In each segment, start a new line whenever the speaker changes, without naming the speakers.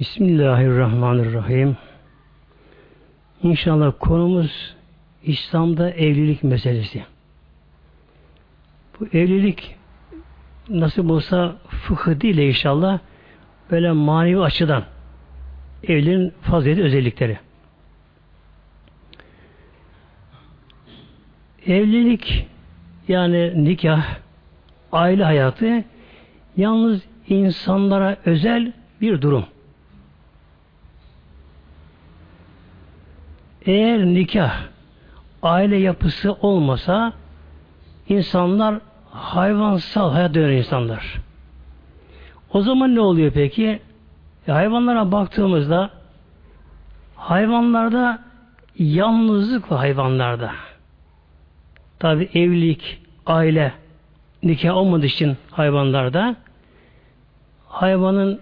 Bismillahirrahmanirrahim. İnşallah konumuz İslam'da evlilik meselesi. Bu evlilik nasıl olsa fıkıh değil de inşallah böyle manevi açıdan evliliğin fazileti özellikleri. Evlilik yani nikah, aile hayatı yalnız insanlara özel bir durum. Eğer nikah, aile yapısı olmasa insanlar hayvansal hayat döner insanlar. O zaman ne oluyor peki? E, hayvanlara baktığımızda hayvanlarda yalnızlık var hayvanlarda. Tabi evlilik, aile, nikah olmadığı için hayvanlarda hayvanın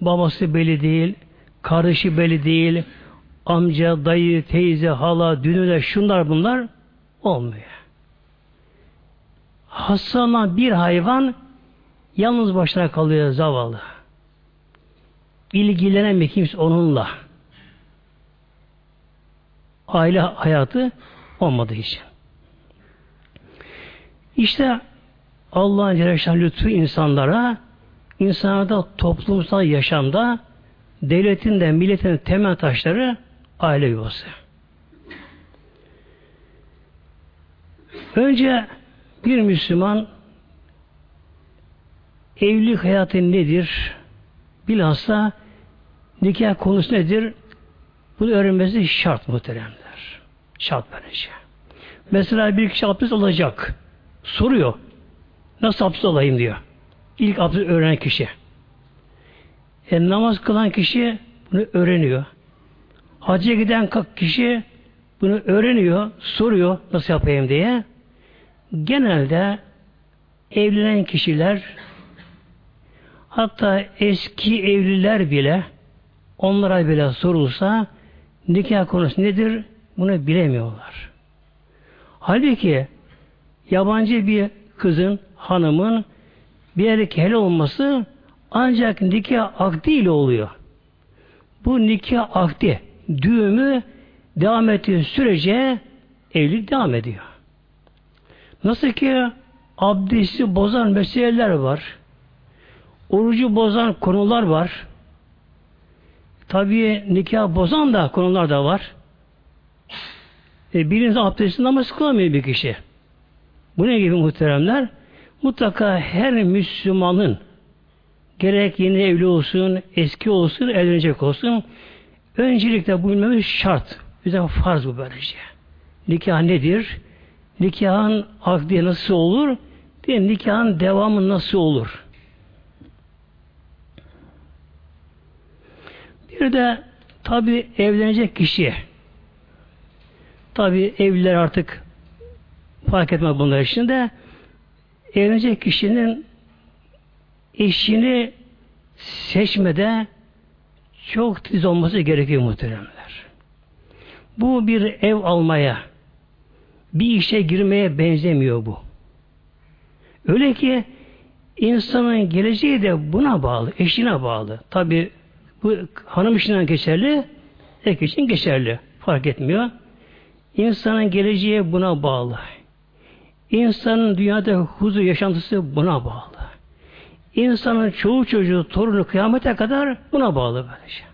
babası belli değil, kardeşi belli değil, amca, dayı, teyze, hala, dünüle şunlar bunlar olmuyor. Hastalanan bir hayvan yalnız başına kalıyor zavallı. İlgilenemiyor kimse onunla. Aile hayatı olmadığı için. İşte Allah'ın Celle lütfu insanlara insanlarda toplumsal yaşamda devletin de milletin temel taşları aile yuvası. Önce bir Müslüman evlilik hayatı nedir? Bilhassa nikah konusu nedir? Bunu öğrenmesi şart muhteremler. Şart böylece. Mesela bir kişi abdest olacak. Soruyor. Nasıl abdest olayım diyor. İlk abdest öğrenen kişi. E, namaz kılan kişi bunu öğreniyor. Hacca giden kişi bunu öğreniyor, soruyor nasıl yapayım diye. Genelde evlenen kişiler hatta eski evliler bile onlara bile sorulsa nikah konusu nedir bunu bilemiyorlar. Halbuki yabancı bir kızın, hanımın bir erkek helal olması ancak nikah akdi ile oluyor. Bu nikah akdi düğümü devam ettiği sürece evlilik devam ediyor. Nasıl ki abdesti bozan meseleler var. Orucu bozan konular var. Tabii nikah bozan da konular da var. E, birinci abdesti namaz kılamıyor bir kişi. Bu ne gibi muhteremler? Mutlaka her Müslümanın gerek yeni evli olsun, eski olsun, evlenecek olsun öncelikle bu bilmemiz şart. Bize farz bu böylece. Nikah nedir? Nikahın akdi nasıl olur? Bir nikahın devamı nasıl olur? Bir de tabi evlenecek kişi tabi evliler artık fark etmez bunlar için de evlenecek kişinin eşini seçmede çok tiz olması gerekiyor muhteremler. Bu bir ev almaya, bir işe girmeye benzemiyor bu. Öyle ki insanın geleceği de buna bağlı, eşine bağlı. Tabi bu hanım işinden geçerli, erkek için geçerli. Fark etmiyor. İnsanın geleceği buna bağlı. İnsanın dünyada huzur yaşantısı buna bağlı. İnsanın çoğu çocuğu, torunu kıyamete kadar buna bağlı böylece.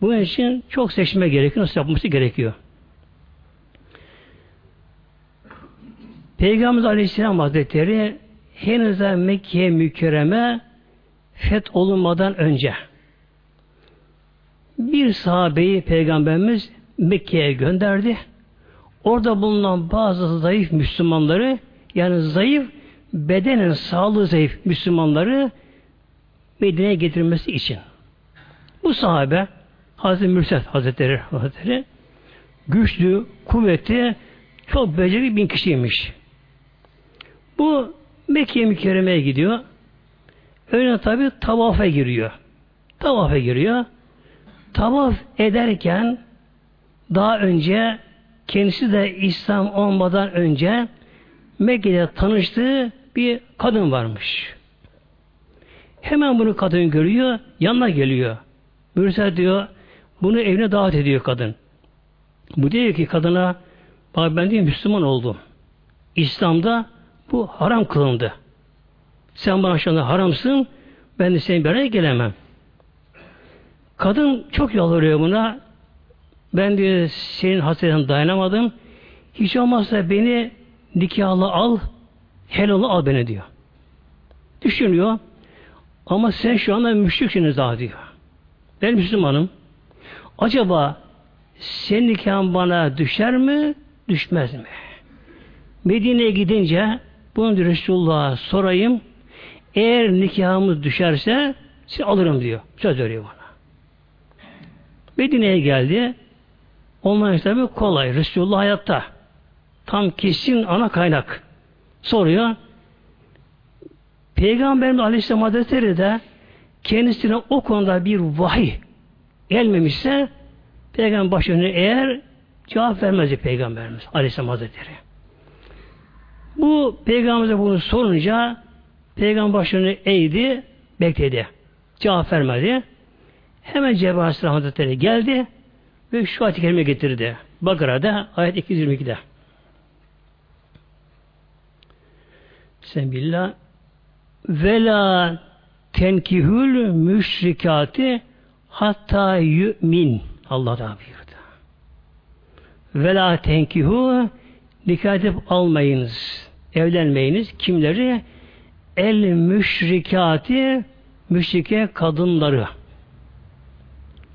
Bunun için çok seçme gerekiyor. Nasıl yapması gerekiyor? Peygamber Aleyhisselam Hazretleri henüz Mekke mükerreme feth olunmadan önce bir sahabeyi Peygamberimiz Mekke'ye gönderdi. Orada bulunan bazı zayıf Müslümanları yani zayıf bedenen sağlığı zayıf Müslümanları Medine'ye getirmesi için. Bu sahabe Hazreti Mürset Hazretleri, Hazretleri güçlü, kuvvetli, çok becerikli bin kişiymiş. Bu Mekke mükerremeye gidiyor. Öyle tabi tavafa giriyor. Tavafa giriyor. Tavaf ederken daha önce kendisi de İslam olmadan önce Mekke'de tanıştığı bir kadın varmış. Hemen bunu kadın görüyor, yanına geliyor. Mürsel diyor, bunu evine davet ediyor kadın. Bu diyor ki kadına, bak ben diyor Müslüman oldum. İslam'da bu haram kılındı. Sen bana şu haramsın, ben de senin araya gelemem. Kadın çok yalvarıyor buna. Ben diyor senin hasretine dayanamadım. Hiç olmazsa beni nikahlı al, helalı al beni diyor. Düşünüyor. Ama sen şu anda müşriksiniz daha diyor. Ben Müslümanım. Acaba senin nikahın bana düşer mi, düşmez mi? Medine'ye gidince bunu Resulullah'a sorayım. Eğer nikahımız düşerse sizi alırım diyor. Söz veriyor bana. Medine'ye geldi. Onlar tabi kolay. Resulullah hayatta. Tam kesin ana kaynak. Soruyor. Peygamberimiz Aleyhisselam Hazretleri de kendisine o konuda bir vahiy gelmemişse Peygamber başını eğer cevap vermezdi Peygamberimiz Aleyhisselam Hazretleri. Bu Peygamberimize bunu sorunca Peygamber başını eğdi, bekledi. Cevap vermedi. Hemen Cebrail Aleyhisselam Hazretleri geldi ve şu kerime getirdi. Bakara'da ayet 222'de. Sen billah ve tenkihül müşrikati hatta yü'min Allah da buyurdu. Ve la tenkihu dikkat edip almayınız. Evlenmeyiniz. Kimleri? El müşrikati müşrike kadınları.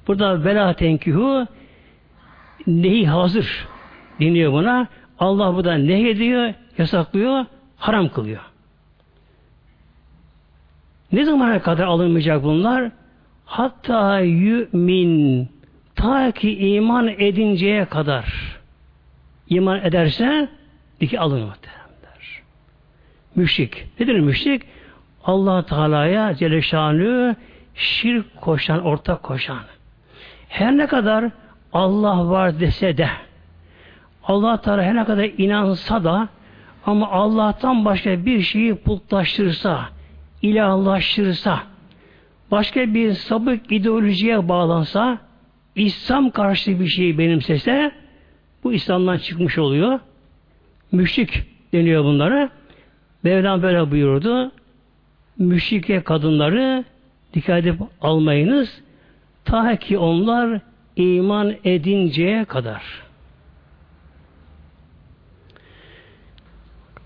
Burada vela tenkihu nehi hazır deniyor buna. Allah bu da ne ediyor? Yasaklıyor, haram kılıyor. Ne zamana kadar alınmayacak bunlar? Hatta yümin ta ki iman edinceye kadar iman ederse diki alınır der. Müşrik. Nedir müşrik? allah Teala'ya Celle şirk koşan, ortak koşan. Her ne kadar Allah var dese de Allah Teala her ne kadar inansa da ama Allah'tan başka bir şeyi putlaştırsa, ilahlaştırsa, başka bir sabık ideolojiye bağlansa, İslam karşı bir şeyi benimsese, bu İslam'dan çıkmış oluyor. Müşrik deniyor bunlara. Mevlam böyle buyurdu. Müşrike kadınları dikkat edip almayınız. Ta ki onlar iman edinceye kadar.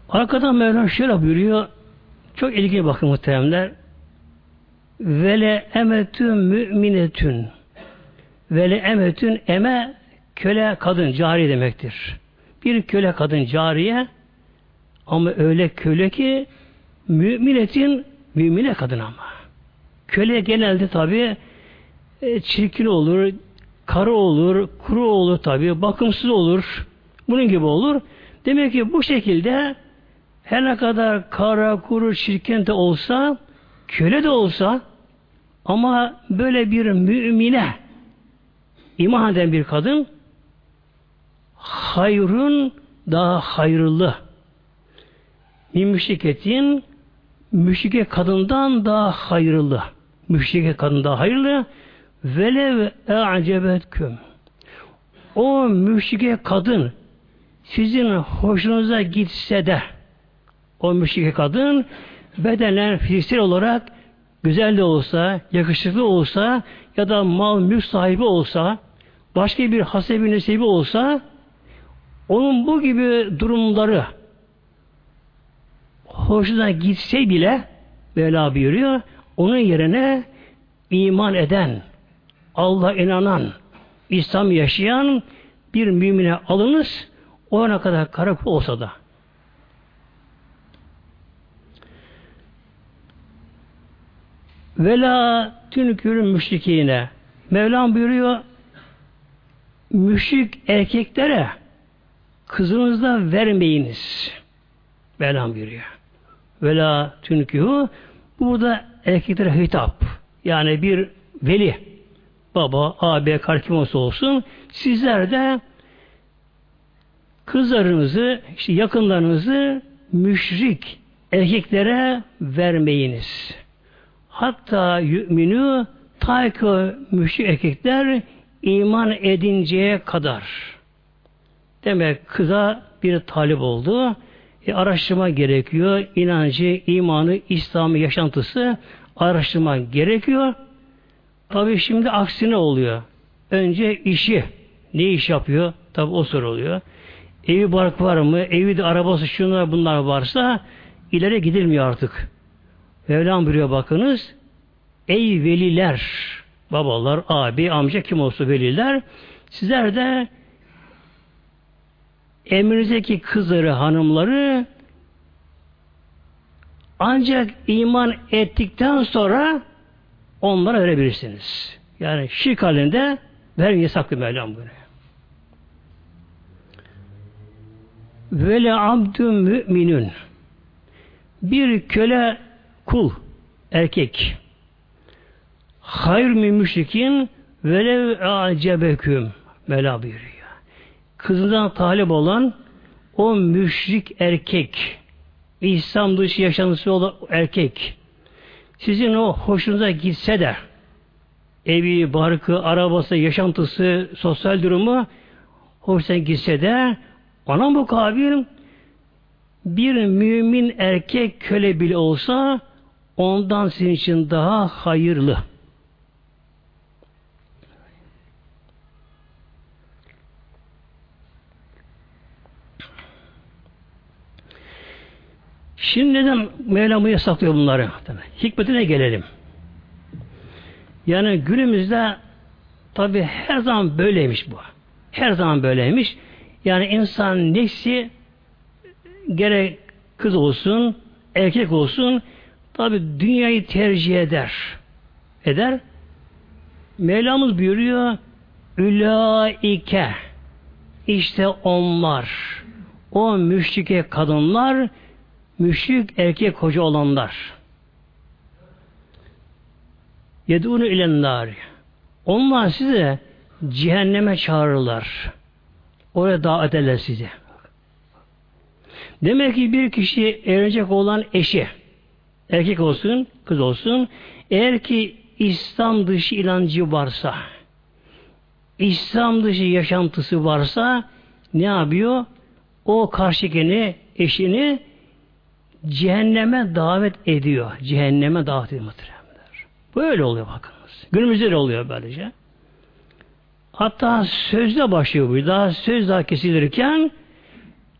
Arkadan Mevlam şöyle buyuruyor. Çok ilgili bakın muhteremler. Vele emetün müminetün. Vele emetün eme köle kadın cari demektir. Bir köle kadın cariye ama öyle köle ki müminetin mümine kadın ama. Köle genelde tabi e, çirkin olur, karı olur, kuru olur tabi, bakımsız olur. Bunun gibi olur. Demek ki bu şekilde her ne kadar kara, kuru, çirkin de olsa, köle de olsa ama böyle bir mümine iman eden bir kadın hayrun daha hayırlı. Min müşriketin müşrike kadından daha hayırlı. Müşrike kadın daha hayırlı. Velev e'cebetküm. O müşrike kadın sizin hoşunuza gitse de o müşrike kadın bedenen fiziksel olarak güzel de olsa, yakışıklı olsa ya da mal mülk sahibi olsa, başka bir hasebi nesebi olsa onun bu gibi durumları hoşuna gitse bile Mevla buyuruyor, onun yerine iman eden, Allah inanan, İslam yaşayan bir mümine alınız, o ana kadar karakol olsa da. Vela tünükürün müşrikine. Mevlam buyuruyor, müşrik erkeklere kızınızda vermeyiniz. Mevlam buyuruyor. Vela tünükühü burada erkeklere hitap. Yani bir veli baba, abi, kar olsa olsun sizler de kızlarınızı, işte yakınlarınızı müşrik erkeklere vermeyiniz. Hatta yu'minu ta ki müşrik erkekler iman edinceye kadar. Demek kıza bir talip oldu. E, araştırma gerekiyor. İnancı, imanı, İslam'ı, yaşantısı araştırma gerekiyor. Tabi şimdi aksine oluyor. Önce işi. Ne iş yapıyor? Tabi o soruluyor. Evi bark var mı? Evi de arabası şunlar bunlar varsa ileri gidilmiyor artık. Mevlam buyuruyor bakınız. Ey veliler, babalar, abi, amca kim olsa veliler, sizler de emrinizdeki kızları, hanımları ancak iman ettikten sonra onlara verebilirsiniz. Yani şirk halinde ver yasaklı Mevlam bunu. Vele abdü müminün bir köle kul erkek. Hayr mi müşrikin velev acebeküm. Mevla buyuruyor. Kızından talip olan o müşrik erkek. İslam dışı yaşantısı olan erkek. Sizin o hoşunuza gitse de evi, barkı, arabası, yaşantısı, sosyal durumu hoşuna gitse de ona mukabil bir mümin erkek köle bile olsa ondan sizin için daha hayırlı. Şimdi neden Mevlam yasaklıyor bunları? Hikmetine gelelim. Yani günümüzde tabi her zaman böyleymiş bu. Her zaman böyleymiş. Yani insan nefsi gerek kız olsun, erkek olsun tabi dünyayı tercih eder. Eder. Mevlamız buyuruyor Ülaike işte onlar o müşrike kadınlar müşrik erkek hoca olanlar yedûnü ilennâri onlar size cehenneme çağırırlar. Oraya davet ederler sizi. Demek ki bir kişi evlenecek olan eşi erkek olsun, kız olsun eğer ki İslam dışı inancı varsa İslam dışı yaşantısı varsa ne yapıyor? O karşıkini, eşini cehenneme davet ediyor. Cehenneme davet ediyor muhteremler. Böyle oluyor bakınız. Günümüzde de oluyor böylece. Hatta sözle başlıyor bu. Daha söz daha kesilirken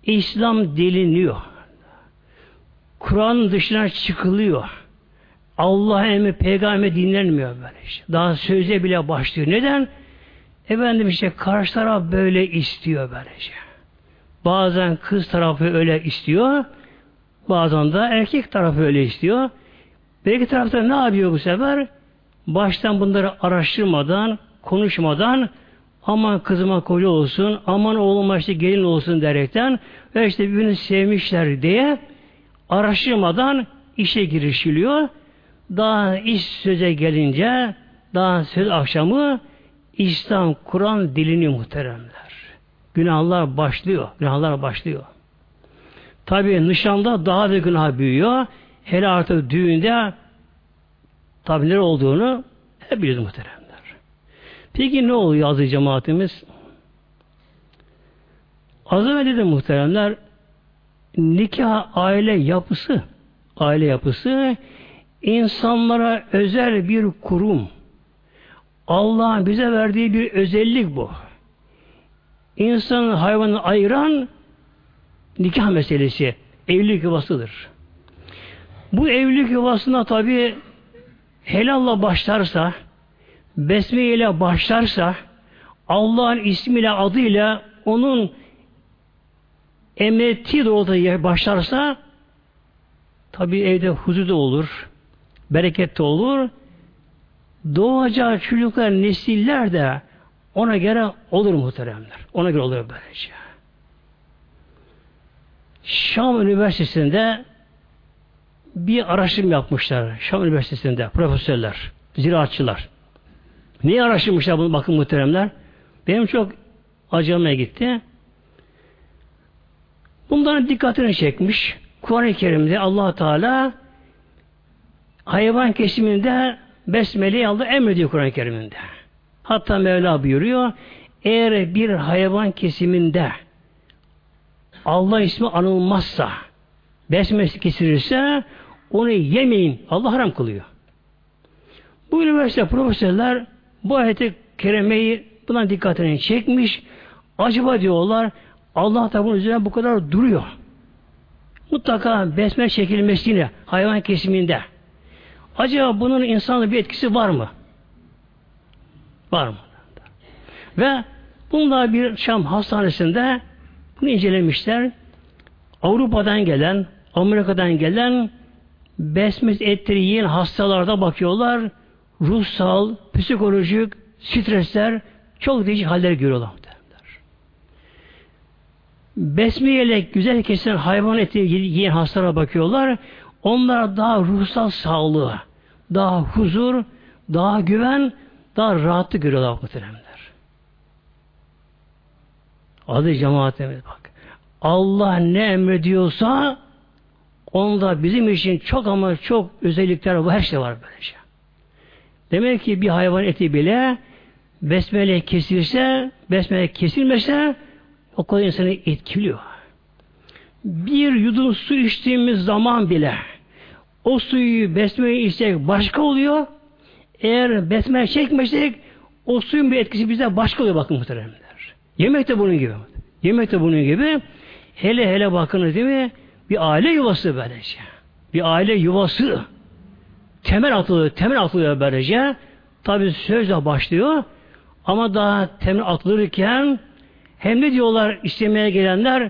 İslam deliniyor. Kur'an dışına çıkılıyor. Allah emri peygamber dinlenmiyor böyle işte. Daha söze bile başlıyor. Neden? Efendim işte karşı taraf böyle istiyor böylece. Bazen kız tarafı öyle istiyor. Bazen de erkek tarafı öyle istiyor. Belki tarafta ne yapıyor bu sefer? Baştan bunları araştırmadan, konuşmadan aman kızıma koca olsun, aman oğluma işte gelin olsun derekten ve işte birbirini sevmişler diye araştırmadan işe girişiliyor. Daha iş söze gelince daha söz akşamı İslam, Kur'an dilini muhteremler. Günahlar başlıyor. Günahlar başlıyor. Tabi nişanda daha da günah büyüyor. Hele artık düğünde tabi olduğunu hep biliyoruz muhteremler. Peki ne oluyor azı cemaatimiz? Az evvel dedim muhteremler nikah aile yapısı aile yapısı insanlara özel bir kurum. Allah'ın bize verdiği bir özellik bu. İnsanın hayvanı ayıran nikah meselesi, evlilik yuvasıdır. Bu evlilik yuvasına tabi helalla başlarsa, besme ile başlarsa, Allah'ın ismiyle, adıyla, onun emrettiği doğrultuda başlarsa, tabi evde huzur da olur, bereket de olur, doğacağı çocuklar, nesiller de ona göre olur muhteremler. Ona göre olur böylece. Şam Üniversitesi'nde bir araştırma yapmışlar. Şam Üniversitesi'nde profesörler, ziraatçılar. Niye araştırmışlar bunu bakın muhteremler? Benim çok acımaya gitti. Bunların dikkatini çekmiş. Kur'an-ı Kerim'de allah Teala hayvan kesiminde Besmele'yi Allah emrediyor Kur'an-ı Kerim'inde. Hatta Mevla buyuruyor eğer bir hayvan kesiminde Allah ismi anılmazsa besmesi kesilirse onu yemeyin. Allah haram kılıyor. Bu üniversite profesörler bu ayeti kerimeyi buna dikkatini çekmiş. Acaba diyorlar Allah da bunun üzerine bu kadar duruyor. Mutlaka besme çekilmesiyle hayvan kesiminde. Acaba bunun insanda bir etkisi var mı? Var mı? Ve bunlar bir Şam hastanesinde bunu incelemişler. Avrupa'dan gelen, Amerika'dan gelen besmes etleri yiyen hastalarda bakıyorlar. Ruhsal, psikolojik, stresler çok değişik haller görüyorlar. Besmeyle güzel kesilen hayvan eti yiyen hastalara bakıyorlar. Onlar daha ruhsal sağlığı, daha huzur, daha güven, daha rahatlık görüyorlar muhteremler. Adı cemaatimiz bak. Allah ne emrediyorsa onda bizim için çok ama çok özellikler var. Her şey var böylece. Demek ki bir hayvan eti bile besmele kesilse, besmele kesilmese o kadar insanı etkiliyor. Bir yudum su içtiğimiz zaman bile o suyu besmele içsek başka oluyor. Eğer besmele çekmesek o suyun bir etkisi bize başka oluyor bakın muhteremler. Yemek de bunun gibi. Yemek de bunun gibi. Hele hele bakın değil mi? Bir aile yuvası böylece. Bir aile yuvası. Temel atılıyor, temel atılıyor böylece. Tabi sözle başlıyor. Ama daha temel atılırken hem de diyorlar istemeye gelenler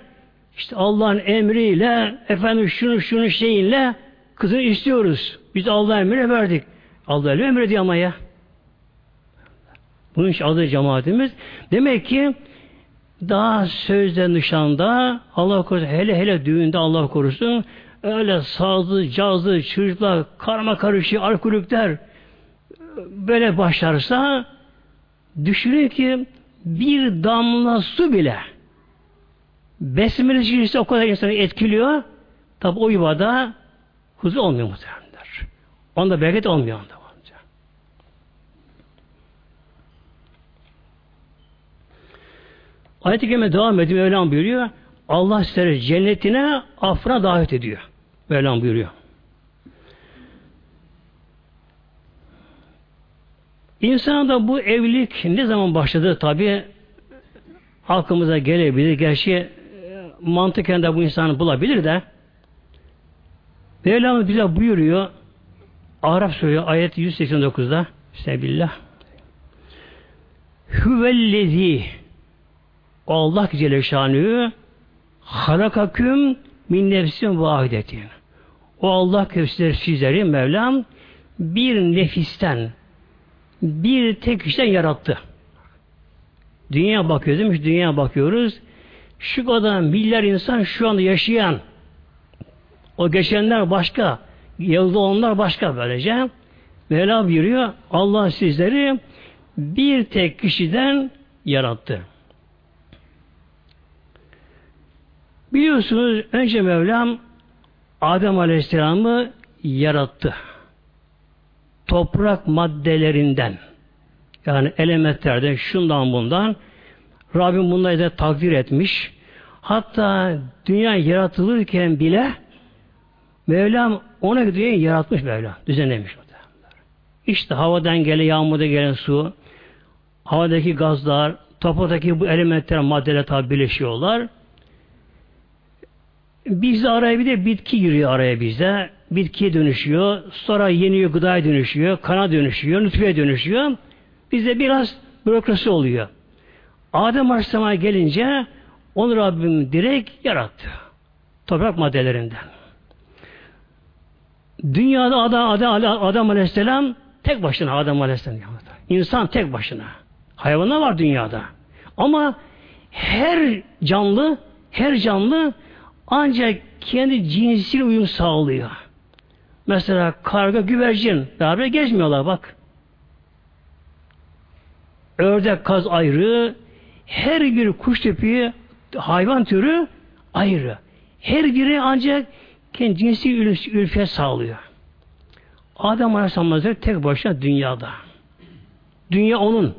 işte Allah'ın emriyle efendim şunu şunu şeyinle kızını istiyoruz. Biz Allah'ın emrine verdik. Allah emrediyor ama ya. Bunun için adı cemaatimiz. Demek ki daha sözde nişanda Allah korusun hele hele düğünde Allah korusun öyle sazlı, cazlı, çocuklar, karma karışık, alkolikler böyle başlarsa düşünün ki bir damla su bile besmele çeşitli o kadar insanı etkiliyor. Tabi o yuvada huzur olmuyor muhtemelenler. Onda bereket olmuyor. Onda. Ayet-i Kerime devam ediyor. Mevlam buyuruyor. Allah sizleri cennetine affına davet ediyor. Mevlam buyuruyor. İnsana bu evlilik ne zaman başladı tabi aklımıza gelebilir. Gerçi e, mantıken de bu insanı bulabilir de Mevlam bize buyuruyor Arap Suresi ayet 189'da Sebillah Hüvellezi Allah Celle Şanı halakaküm min nefsin vahidetin. O Allah köfsizleri sizleri Mevlam bir nefisten bir tek kişiden yarattı. Dünya bakıyoruz değil? Dünya bakıyoruz. Şu kadar milyar insan şu anda yaşayan o geçenler başka yılda onlar başka böylece. Mevla buyuruyor Allah sizleri bir tek kişiden yarattı. Biliyorsunuz önce Mevlam Adem Aleyhisselam'ı yarattı. Toprak maddelerinden yani elementlerden şundan bundan Rabbim bunları da takdir etmiş. Hatta dünya yaratılırken bile Mevlam ona dünyayı yaratmış Mevlam. Düzenlemiş. İşte havadan gelen, yağmurda gelen su, havadaki gazlar, topraktaki bu elementler, maddeler tabi birleşiyorlar. Bizde araya bir de bitki giriyor araya bizde. Bitkiye dönüşüyor. Sonra yeniyor gıdaya dönüşüyor. Kana dönüşüyor. Nutfeye dönüşüyor. Bizde biraz bürokrasi oluyor. Adem Aleyhisselam'a gelince onu Rabbim direkt yarattı. Toprak maddelerinden. Dünyada Adam, Adam, Adam Aleyhisselam tek başına Adam Aleyhisselam. İnsan tek başına. Hayvanlar var dünyada. Ama her canlı her canlı ancak kendi cinsiyle uyum sağlıyor. Mesela karga, güvercin beraber gezmiyorlar bak. Ördek, kaz ayrı, her bir kuş tipi, hayvan türü ayrı. Her biri ancak kendi cinsi ülfiyet sağlıyor. Adem Aleyhisselam Hazretleri tek başına dünyada. Dünya onun.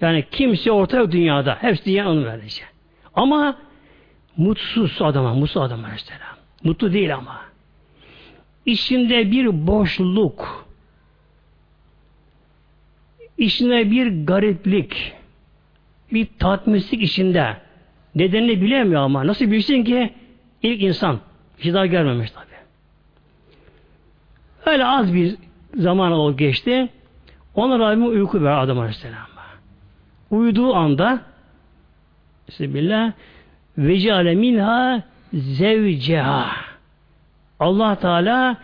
Yani kimse orta yok dünyada. Hepsi dünya onun böylece. Ama mutsuz adama, mutsuz adam Aleyhisselam. Mutlu değil ama. İçinde bir boşluk, içinde bir gariplik, bir tatminsizlik içinde. Nedenini bilemiyor ama. Nasıl bilsin ki ilk insan. Hiç daha gelmemiş tabi. Öyle az bir zaman o geçti. Ona Rabbim uyku ver Adam Aleyhisselam'a. Uyuduğu anda Bismillah ve ceale minha zevceha Allah Teala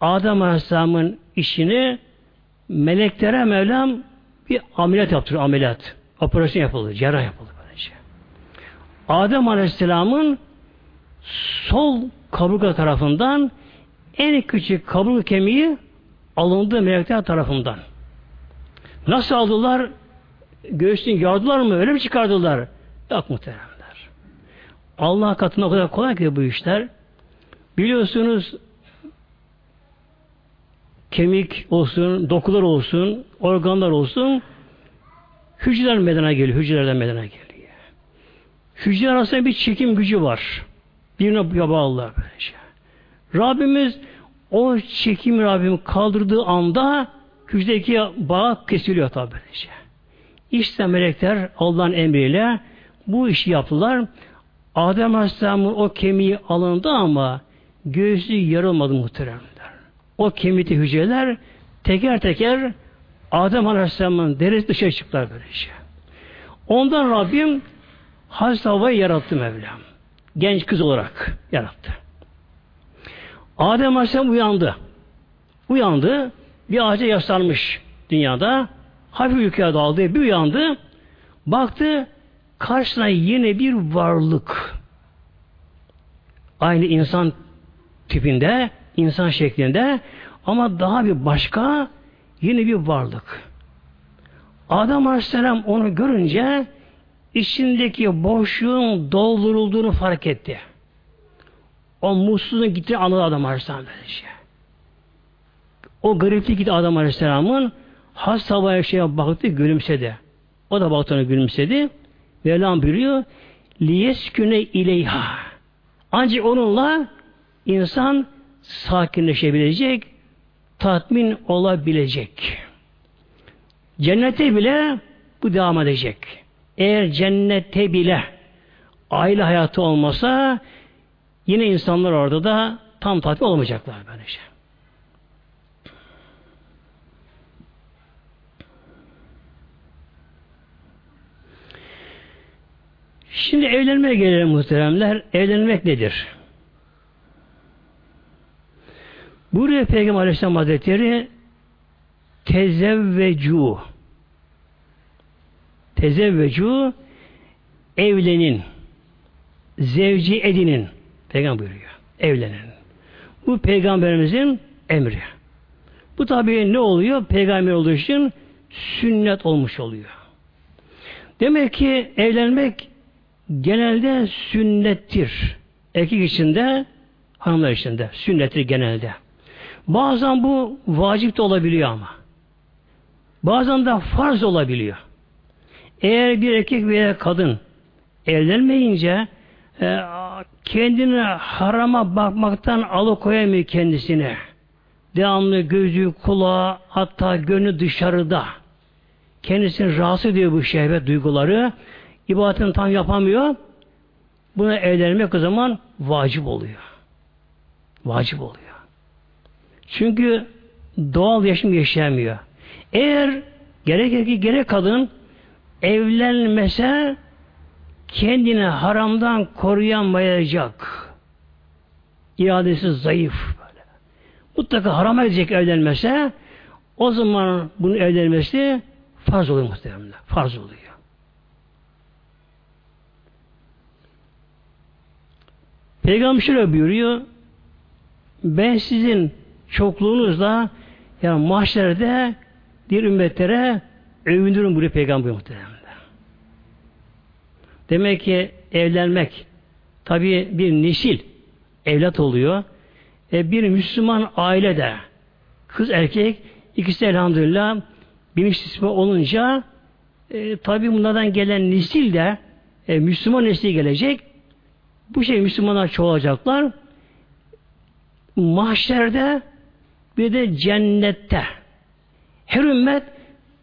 Adem Aleyhisselam'ın işini meleklere Mevlam bir ameliyat yaptırıyor, ameliyat. Operasyon yapıldı, cerrah yapıldı böylece. Adem Aleyhisselam'ın sol kaburga tarafından en küçük kaburga kemiği alındı melekler tarafından. Nasıl aldılar? Göğsünü yardılar mı? Öyle mi çıkardılar? Yok muhteremler. Allah katında o kadar kolay ki bu işler. Biliyorsunuz kemik olsun, dokular olsun, organlar olsun hücreler medena geliyor. Hücrelerden medena geliyor. Hücre arasında bir çekim gücü var. Birine bağlılar. Rabbimiz o çekim Rabbim kaldırdığı anda hücredeki bağ kesiliyor tabi böylece. İşte melekler Allah'ın emriyle bu işi yaptılar. Adem Aleyhisselam'ın o kemiği alındı ama göğsü yarılmadı muhteremler. O kemikli hücreler teker teker Adem Aleyhisselam'ın derisi dışarı çıktılar böylece. Ondan Rabbim Hazreti Havva'yı yarattı Mevlam. Genç kız olarak yarattı. Adem Aleyhisselam uyandı. Uyandı. Bir ağaca yaslanmış dünyada. Hafif uykuya daldı. Bir uyandı. Baktı karşısına yine bir varlık. Aynı insan tipinde, insan şeklinde ama daha bir başka yeni bir varlık. Adam Aleyhisselam onu görünce içindeki boşluğun doldurulduğunu fark etti. O mutsuzluğun gitti anladı Adam Aleyhisselam böylece. O gariplik gitti Adam Aleyhisselam'ın has havaya şeye baktı, gülümsedi. O da baktığını gülümsedi. Mevlam buyuruyor liyesküne ileyha ancak onunla insan sakinleşebilecek, tatmin olabilecek. Cennete bile bu devam edecek. Eğer cennette bile aile hayatı olmasa yine insanlar orada da tam tatmin olmayacaklar böylece. Şimdi evlenmeye gelelim muhteremler. Evlenmek nedir? Buraya Peygamber Aleyhisselam Hazretleri tezevvecu tezevvecu evlenin zevci edinin Peygamber buyuruyor. Evlenin. Bu Peygamberimizin emri. Bu tabi ne oluyor? Peygamber olduğu için sünnet olmuş oluyor. Demek ki evlenmek genelde sünnettir. Erkek içinde, hanımlar içinde. Sünnettir genelde. Bazen bu vacip de olabiliyor ama. Bazen de farz olabiliyor. Eğer bir erkek veya kadın evlenmeyince e, kendini harama bakmaktan alıkoyamıyor kendisini. Devamlı gözü, kulağı, hatta gönlü dışarıda. Kendisini rahatsız ediyor bu şehvet duyguları ibadetini tam yapamıyor. Buna evlenmek o zaman vacip oluyor. Vacip oluyor. Çünkü doğal yaşam yaşayamıyor. Eğer gerek erkek gerek kadın evlenmese kendini haramdan koruyamayacak. İradesi zayıf böyle. Mutlaka harama edecek evlenmese o zaman bunun evlenmesi farz oluyor muhtemelen. Farz oluyor. Peygamber şöyle buyuruyor. Ben sizin çokluğunuzla yani mahşerde bir ümmetlere övündürün buraya peygamber muhtemelen. Demek ki evlenmek tabi bir nesil evlat oluyor. E bir Müslüman aile de Kız erkek ikisi elhamdülillah bilinç ismi olunca e, tabi bunlardan gelen nesil de e, Müslüman nesli gelecek. Bu şey Müslümanlar çoğalacaklar. Mahşerde bir de cennette her ümmet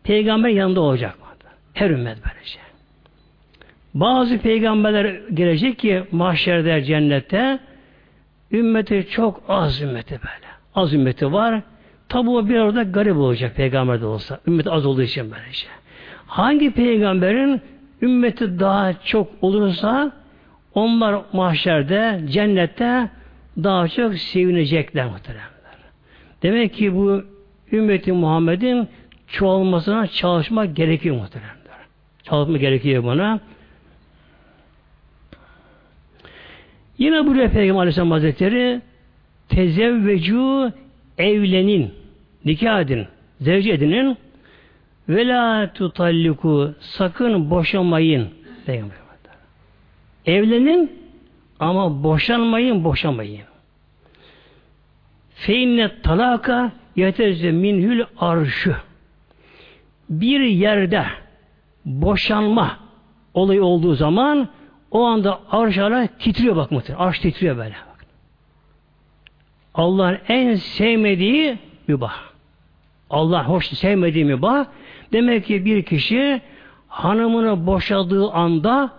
peygamber yanında olacak. Her ümmet böylece. Bazı peygamberler gelecek ki mahşerde cennette ümmeti çok az ümmeti böyle. Az ümmeti var. Tabi o bir arada garip olacak peygamber de olsa. Ümmet az olduğu için böylece. Hangi peygamberin ümmeti daha çok olursa onlar mahşerde, cennette daha çok sevinecekler muhteremler. Demek ki bu ümmeti Muhammed'in çoğalmasına çalışmak gerekiyor muhteremler. Çalışma gerekiyor buna. Yine buraya Peygamber Aleyhisselam Hazretleri tezevvecu evlenin, nikah edin, zevci edinin ve la tutalliku sakın boşamayın Peygamber Evlenin ama boşanmayın, boşamayın. Feinne talaka yetezze minhül arşı. Bir yerde boşanma olayı olduğu zaman o anda arş hala titriyor bak muhtemelen. Arş titriyor böyle. Allah'ın en sevmediği mübah. Allah hoş sevmediği mübah. Demek ki bir kişi hanımını boşadığı anda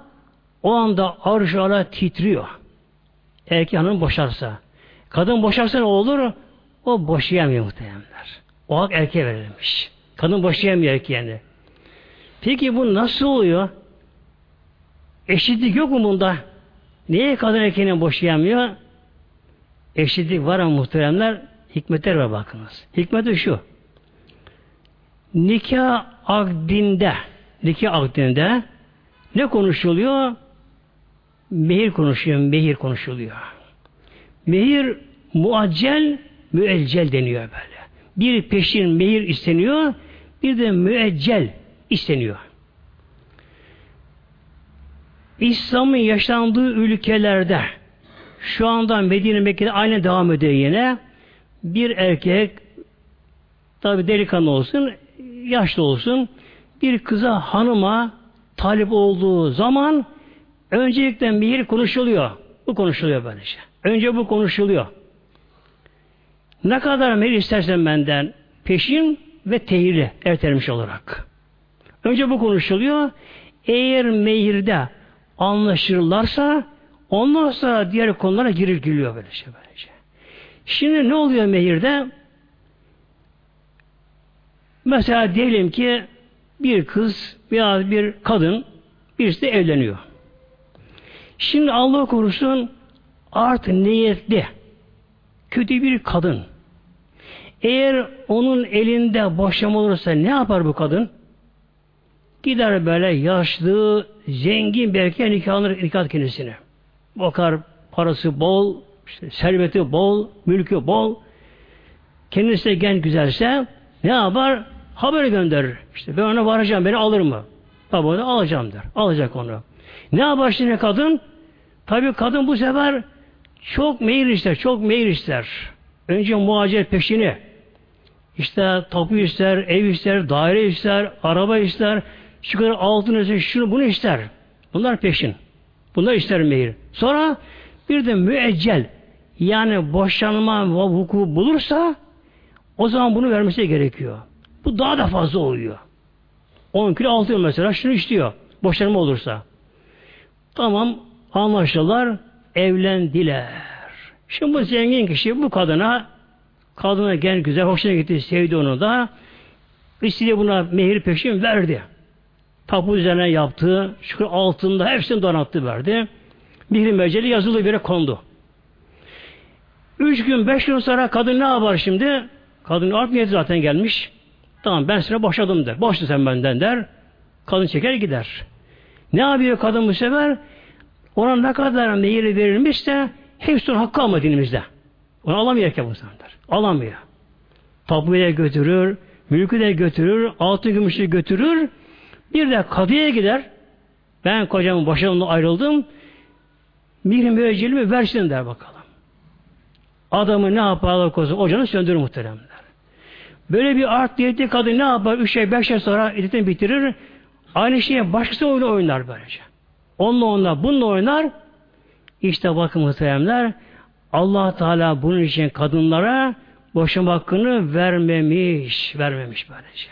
o anda arş hala titriyor. Erkek hanım boşarsa. Kadın boşarsa ne olur? O boşayamıyor muhtemelenler. O hak erkeğe verilmiş. Kadın boşayamıyor erkeğini. Peki bu nasıl oluyor? Eşitlik yok mu bunda? Niye kadın erkeğine boşayamıyor? Eşitlik var ama muhteremler hikmetler var bakınız. Hikmeti şu. Nikah akdinde nikah akdinde ne konuşuluyor? Mehir konuşuyor, mehir konuşuluyor. Mehir muaccel, müeccel deniyor böyle. Bir peşin mehir isteniyor, bir de müeccel isteniyor. İslam'ın yaşandığı ülkelerde şu anda Medine Mekke'de aynı devam ediyor yine. Bir erkek tabi delikanlı olsun, yaşlı olsun bir kıza hanıma talip olduğu zaman öncelikle mihir konuşuluyor. Bu konuşuluyor böylece. Önce bu konuşuluyor. Ne kadar mehir istersen benden peşin ve tehirli ertelenmiş olarak. Önce bu konuşuluyor. Eğer mehirde anlaşırlarsa ondan sonra diğer konulara girir gülüyor böyle şey böylece. Şimdi ne oluyor mehirde? Mesela diyelim ki bir kız veya bir kadın birisi evleniyor. Şimdi Allah korusun art niyetli kötü bir kadın eğer onun elinde boşama olursa ne yapar bu kadın? Gider böyle yaşlı, zengin bir erkeğe nikahlanır nikah kendisine. Bakar parası bol, işte serveti bol, mülkü bol. Kendisi de genç güzelse ne yapar? Haber gönderir. İşte ben ona varacağım, beni alır mı? Tabi onu alacağım der. Alacak onu. Ne yapar şimdi kadın? Tabi kadın bu sefer çok meyil ister, çok meyil ister. Önce muhacir peşini. İşte tapu ister, ev ister, daire ister, araba ister, şu kadar altın ister, şunu bunu ister. Bunlar peşin. Bunlar ister meyil. Sonra bir de müeccel yani boşanma vuku bulursa o zaman bunu vermesi gerekiyor. Bu daha da fazla oluyor. 10 kilo altın mesela şunu istiyor. Boşanma olursa. Tamam anlaştılar evlendiler. Şimdi bu zengin kişi bu kadına kadına genç güzel hoşuna gitti sevdi onu da istedi buna mehir peşin verdi. Tapu üzerine yaptı. Şükür altında hepsini donattı verdi. Mihri meceli yazılı bir yere kondu. Üç gün, beş gün sonra kadın ne yapar şimdi? Kadın art niyeti zaten gelmiş. Tamam ben sana boşadım der. Boştu sen benden der. Kadın çeker gider. Ne yapıyor kadın bu sefer? Ona ne kadar meyili verilmişse hepsinin hakkı alma dinimizde. Onu alamıyor ki bu insanlar. Alamıyor. Tapuya götürür, mülkü de götürür, altın gümüşü götürür. Bir de kadıya gider. Ben kocamın boşanımla ayrıldım. Bir müeccelimi versin der bakalım. Adamı ne yaparlar kozu ocağını söndürür muhteremler. Böyle bir art niyetli kadın ne yapar? Üç ay, beş ay sonra editini bitirir. Aynı şeye başkası oyunu oynar böylece. Onunla onunla, bununla oynar. İşte bakın muhteremler, allah Teala bunun için kadınlara boşanma hakkını vermemiş. Vermemiş böylece.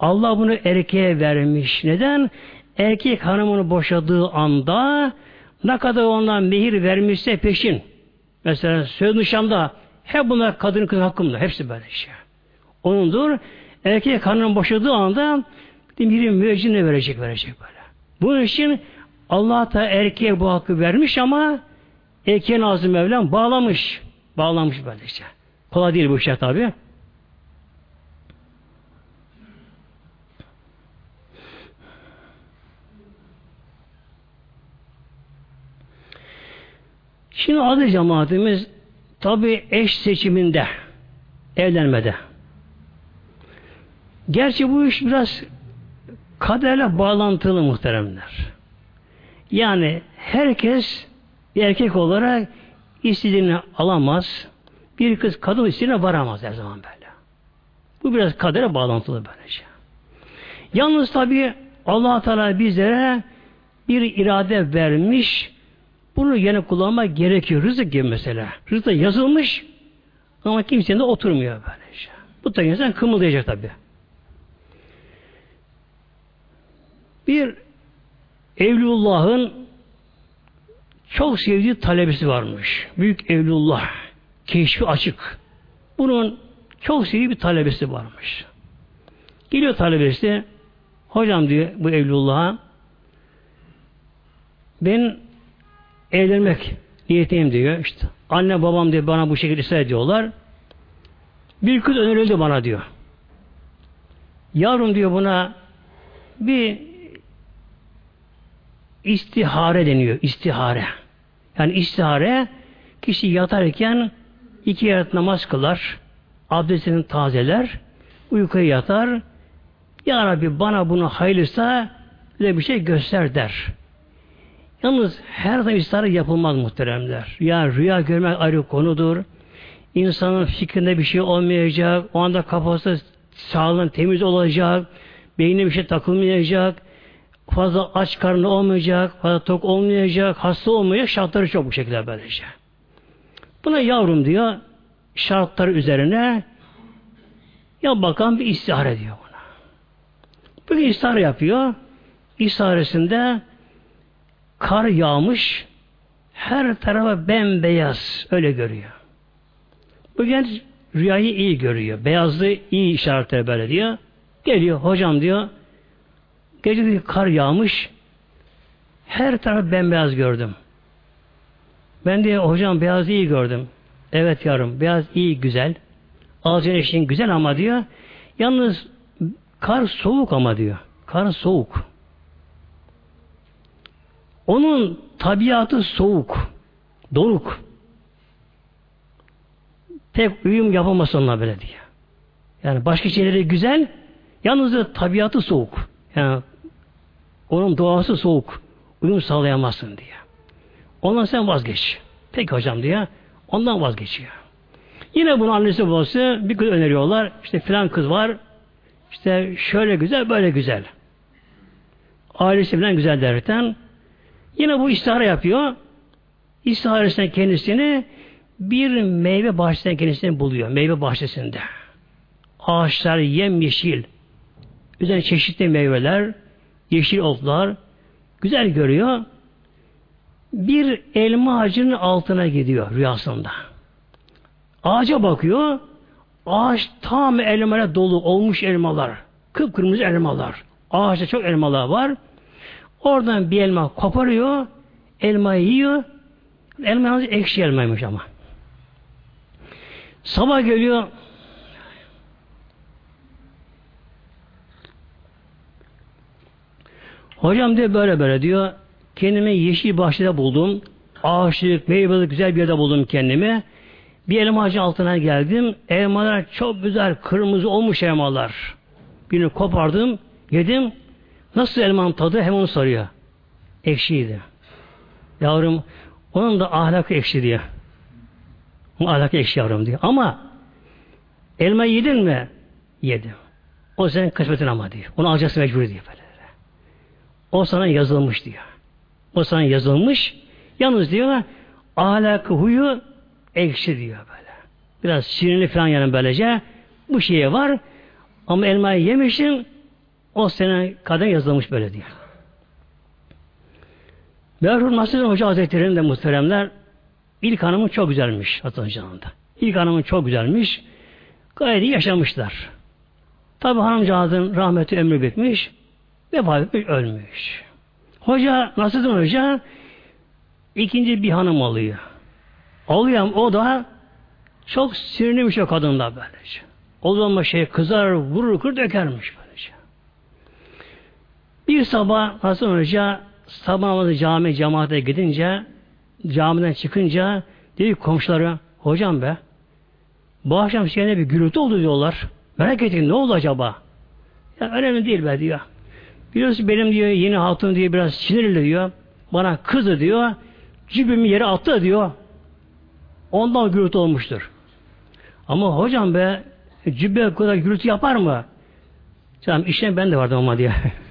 Allah bunu erkeğe vermiş. Neden? Erkek hanımını boşadığı anda ne kadar ondan mehir vermişse peşin. Mesela söz nişanda hep bunlar kadın kız hakkında. Hepsi böyle şey. Onundur. Erkek hanımını boşadığı anda mehir müeccinle verecek verecek böyle. Bunun için Allah da erkeğe bu hakkı vermiş ama erkeğin ağzı Mevlam bağlamış. Bağlamış böyle işte. Kolay değil bu işler tabi. Şimdi adı cemaatimiz tabi eş seçiminde evlenmede. Gerçi bu iş biraz kaderle bağlantılı muhteremler. Yani herkes erkek olarak istediğini alamaz. Bir kız kadın istediğine varamaz her zaman böyle. Bu biraz kadere bağlantılı böylece. Yalnız tabi allah Teala bizlere bir irade vermiş. Bunu yine kullanmak gerekiyor. Rızık gibi mesela. Rızık yazılmış ama kimsenin de oturmuyor böylece. Bu da insan kımıldayacak tabi. Bir Evliyullah'ın çok sevdiği talebesi varmış. Büyük Evliyullah. Keşfi açık. Bunun çok sevdiği bir talebesi varmış. Geliyor talebesi hocam diyor bu Evliyullah'a ben evlenmek niyetiyim diyor. İşte anne babam diye bana bu şekilde ısrar ediyorlar. Bir kız önerildi bana diyor. Yavrum diyor buna bir istihare deniyor. İstihare. Yani istihare kişi yatarken iki rekat namaz kılar, abdestini tazeler, uykuya yatar. Ya Rabbi bana bunu hayırlısa bize bir şey göster der. Yalnız her zaman istihare yapılmaz muhteremler. Ya rüya görmek ayrı konudur. İnsanın fikrinde bir şey olmayacak. O anda kafası sağlam, temiz olacak. Beynine bir şey takılmayacak fazla aç karnı olmayacak, fazla tok olmayacak, hasta olmayacak, şartları çok bu şekilde böylece. Buna yavrum diyor, şartları üzerine ya bakan bir istihare diyor buna. Bu bir yapıyor. İstiharesinde kar yağmış, her tarafa bembeyaz öyle görüyor. Bu genç rüyayı iyi görüyor. Beyazlığı iyi işaretler böyle diyor. Geliyor hocam diyor Gece kar yağmış. Her taraf bembeyaz gördüm. Ben de hocam beyaz iyi gördüm. Evet yarım beyaz iyi güzel. Ağzın eşin güzel ama diyor. Yalnız kar soğuk ama diyor. Kar soğuk. Onun tabiatı soğuk. Doruk. Pek uyum yapamaz onunla böyle diyor. Yani başka şeyleri güzel, yalnız tabiatı soğuk. Yani onun doğası soğuk. Uyum sağlayamazsın diye. Ondan sen vazgeç. Peki hocam diye. Ondan vazgeçiyor. Yine bunu annesi babası bir kız öneriyorlar. İşte filan kız var. İşte şöyle güzel, böyle güzel. Ailesi filan güzel derken yine bu istihare yapıyor. İstiharesinden kendisini bir meyve bahçesinden kendisini buluyor. Meyve bahçesinde. Ağaçlar yemyeşil. Üzerine çeşitli meyveler, yeşil otlar, güzel görüyor. Bir elma ağacının altına gidiyor rüyasında. Ağaca bakıyor, ağaç tam elmalara dolu olmuş elmalar, kıpkırmızı elmalar. Ağaçta çok elmalar var. Oradan bir elma koparıyor, elmayı yiyor. Elma yalnız ekşi elmaymış ama. Sabah geliyor, Hocam diyor böyle böyle diyor. Kendimi yeşil bahçede buldum. Ağaçlık, meyvelik güzel bir yerde buldum kendimi. Bir elma ağacının altına geldim. Elmalar çok güzel, kırmızı olmuş elmalar. Birini kopardım, yedim. Nasıl elmanın tadı? Hem onu soruyor. Ekşiydi. Yavrum, onun da ahlakı ekşi diyor. O ahlakı ekşi yavrum diyor. Ama Elma yedin mi? Yedim. O senin kısmetin ama diyor. Onu alacaksın mecbur diyor böyle. O sana yazılmış diyor. O sana yazılmış. Yalnız diyor ahlakı huyu ekşi diyor böyle. Biraz sinirli falan yani böylece. Bu şeye var. Ama elmayı yemişsin o sene kadar yazılmış böyle diyor. Merhum Nasir Hoca Hazretleri'nin de muhteremler ilk hanımı çok güzelmiş Hoca'nın İlk hanımı çok güzelmiş. Gayet iyi yaşamışlar. Tabi hanımcağızın rahmeti ömrü bitmiş. Vefat etmiş, ölmüş. Hoca, Nasrettin Hoca ikinci bir hanım alıyor. Alıyor o da çok sinirliymiş o kadınla böylece. O zaman şey kızar, vurur, kır dökermiş böylece. Bir sabah Hasan Hoca sabah namazı cami cemaate gidince camiden çıkınca dedi komşulara hocam be bu akşam şeyine bir gürültü oldu diyorlar. Merak ettim ne oldu acaba? Ya önemli değil be diyor. Biliyorsun benim diyor yeni hatun diye biraz sinirli diyor. Bana kızı diyor. Cübümü yere attı diyor. Ondan gürültü olmuştur. Ama hocam be cübbe kadar gürültü yapar mı? Tamam işten ben de vardım ama diye.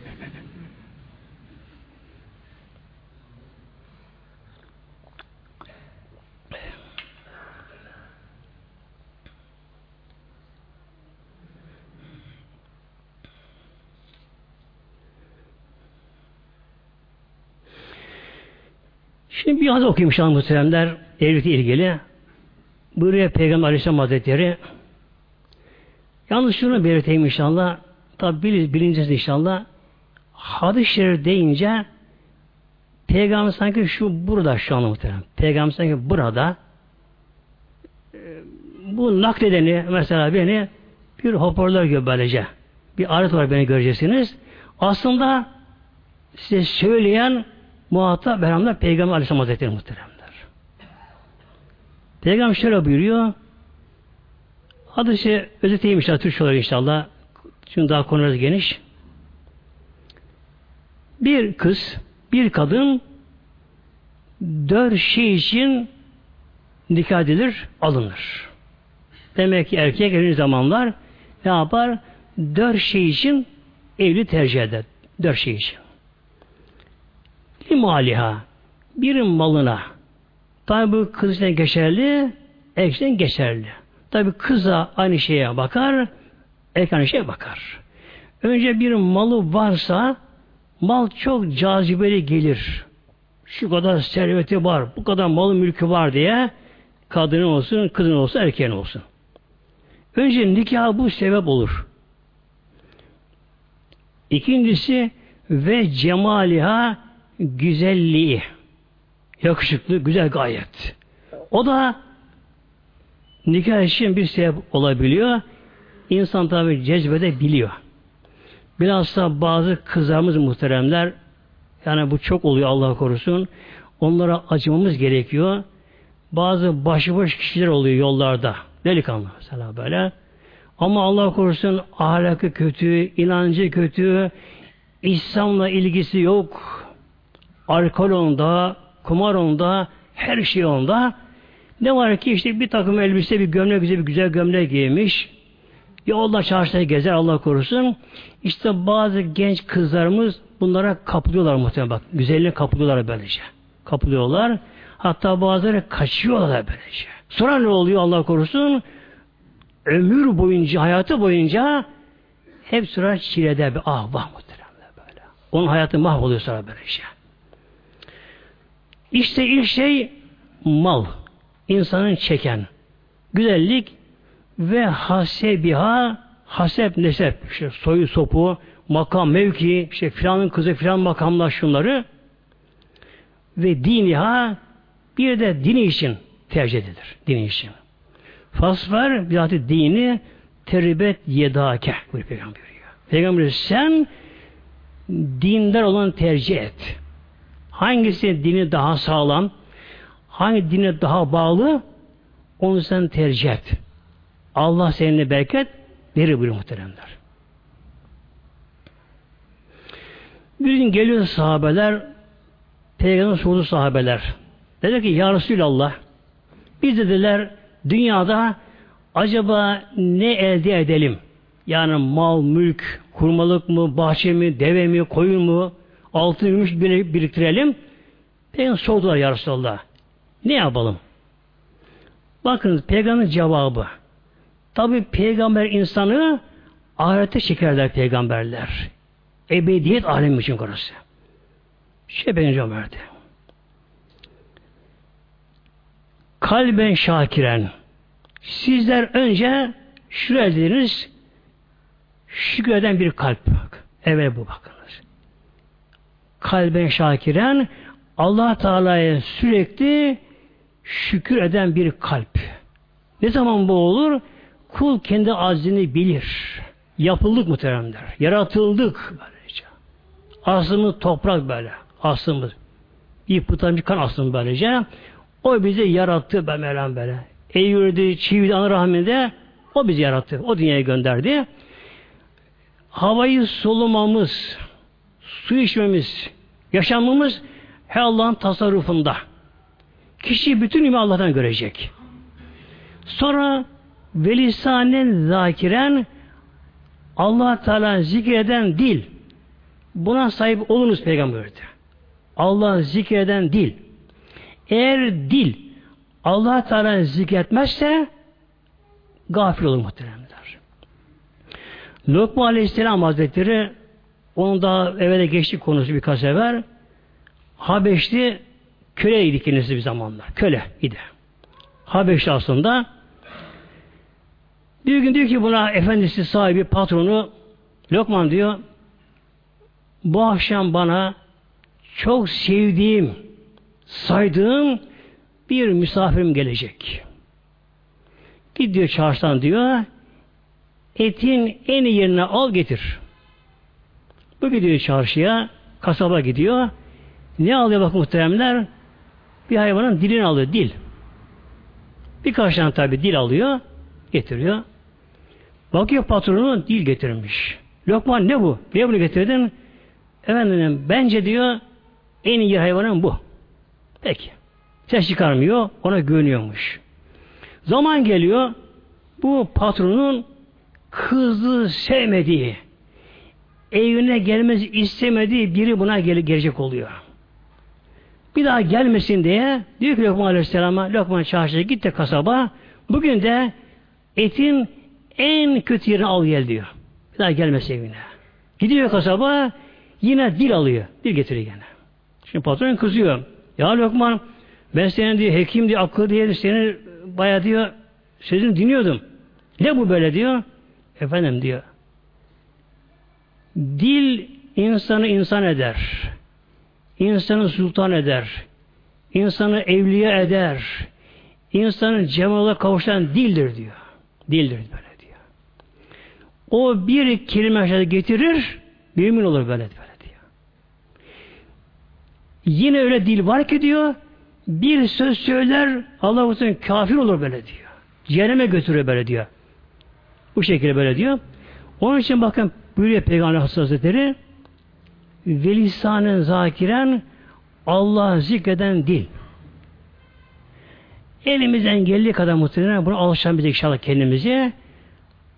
Şimdi bir hadis okuyayım inşallah muhteremler. Evlilikle ilgili. Buyuruyor Peygamber Aleyhisselam Hazretleri. Yalnız şunu belirteyim inşallah. Tabi bil, bilineceğiz inşallah. Hadis-i şerif deyince Peygamber sanki şu burada şu an muhterem. Peygamber sanki burada e, bu nakledeni mesela beni bir hoparlör gibi böylece bir alet var beni göreceksiniz. Aslında size söyleyen muhatap Peygamber Peygamber Aleyhisselam Hazretleri muhteremler. Peygamber şöyle buyuruyor. Adı şey özeteyim inşallah Türkçe olarak inşallah. Çünkü daha konuları geniş. Bir kız, bir kadın dört şey için nikah edilir, alınır. Demek ki erkek evli zamanlar ne yapar? Dört şey için evli tercih eder. Dört şey için limaliha bir malına tabi bu kız için geçerli erkek geçerli. Tabi kıza aynı şeye bakar erkek aynı şeye bakar. Önce bir malı varsa mal çok cazibeli gelir. Şu kadar serveti var, bu kadar malı mülkü var diye kadının olsun, kızın olsun, erkeğin olsun. Önce nikah bu sebep olur. İkincisi ve cemaliha güzelliği. Yakışıklı, güzel gayet. O da nikah için bir sebep olabiliyor. İnsan tabi cezbede biliyor. Bilhassa bazı kızlarımız muhteremler yani bu çok oluyor Allah korusun. Onlara acımamız gerekiyor. Bazı başıboş kişiler oluyor yollarda. Delikanlı mesela böyle. Ama Allah korusun ahlakı kötü, inancı kötü, İslam'la ilgisi yok alkol onda, kumar onda, her şey onda. Ne var ki işte bir takım elbise, bir gömlek, güzel bir güzel gömlek giymiş. Yolda çarşıda gezer Allah korusun. İşte bazı genç kızlarımız bunlara kapılıyorlar muhtemelen bak. Güzelliğe kapılıyorlar böylece. Kapılıyorlar. Hatta bazıları kaçıyorlar böylece. Sonra ne oluyor Allah korusun? Ömür boyunca, hayatı boyunca hep sıra çilede bir ah vah muhtemelen böyle. Onun hayatı mahvoluyor sonra böylece. İşte ilk şey mal. insanın çeken. Güzellik ve hasebiha hasep nesep. İşte soyu sopu, makam, mevki, işte filanın kızı filan makamlar şunları ve diniha bir de dini için tercih edilir. Dini için. Fasfer bizzatı dini teribet yedake buyuruyor Peygamber. Peygamber sen dindar olan tercih et. Hangisi dini daha sağlam, hangi dine daha bağlı, onu sen tercih et. Allah seninle bereket verir buyuruyor muhteremler. Bir gün geliyor sahabeler, Peygamber sordu sahabeler. Dedi ki Ya Resulallah, biz dediler dünyada acaba ne elde edelim? Yani mal, mülk, kurmalık mı, bahçe mi, deve mi, koyun mu, altın gümüş biriktirelim. Peygamber sordular ya Resulallah. Ne yapalım? Bakınız peygamberin cevabı. Tabi peygamber insanı ahirete çekerler peygamberler. Ebediyet alemi için orası. Şey ben verdi. Kalben şakiren. Sizler önce şunu ediniz şükreden bir kalp. Evet bu bakınız. Kalben şakiren Allah Teala'ya sürekli şükür eden bir kalp. Ne zaman bu olur? Kul kendi azini bilir. Yapıldık muhteremler. Yaratıldık böylece. Aslımız toprak böyle. Aslımız. Bir pıtancı kan aslımız böylece. O bizi yarattı be Mevlam böyle. Eğirdi, çiğdi, ana rahminde o bizi yarattı. O dünyaya gönderdi. Havayı solumamız, su içmemiz, yaşamımız her Allah'ın tasarrufunda. Kişi bütün ümü Allah'tan görecek. Sonra velisanen zakiren Allah Teala zikreden dil. Buna sahip olunuz peygamber Allah zikreden dil. Eğer dil Allah Teala zikretmezse gafil olur muhteremler. Lokman Aleyhisselam Hazretleri onun daha evvela geçtik konusu birkaç sefer Habeşli köleydi kendisi bir zamanlar. Köle idi. Habeşli aslında bir gün diyor ki buna efendisi sahibi patronu Lokman diyor bu akşam bana çok sevdiğim saydığım bir misafirim gelecek. Gidiyor çarşıdan diyor etin en iyi yerine al getir. Bu gidiyor çarşıya kasaba gidiyor ne alıyor bak muhteremler? Bir hayvanın dilini alıyor, dil. Birkaç tane tabi dil alıyor, getiriyor. Bakıyor patronu dil getirmiş. Lokman ne bu? Niye bunu getirdin? Efendim bence diyor en iyi hayvanın bu. Peki. Ses çıkarmıyor, ona güveniyormuş. Zaman geliyor, bu patronun kızı sevmediği, evine gelmesi istemediği biri buna gel gelecek oluyor. Bir daha gelmesin diye diyor ki Lokman Aleyhisselam'a Lokman çarşıya git de kasaba bugün de etin en kötü yerini al gel diyor. Bir daha gelmesin evine. Gidiyor kasaba yine dil alıyor. Dil getiriyor gene. Şimdi patron kızıyor. Ya Lokman ben senin diyor hekim diye akıl diye seni baya diyor sözünü dinliyordum. Ne bu böyle diyor. Efendim diyor. Dil insanı insan eder insanı sultan eder, insanı evliya eder, insanın cemala kavuşan dildir diyor. Dildir böyle diyor. O bir kelime getirir, mümin olur böyle böyle diyor. Yine öyle dil var ki diyor, bir söz söyler, Allah olsun kafir olur böyle diyor. Cehenneme götürür böyle diyor. Bu şekilde böyle diyor. Onun için bakın buyuruyor Peygamber Hazretleri ve lisanın zakiren Allah zikreden dil. Elimizden geldiği kadar muhtemelen bunu alışan biz inşallah kendimize.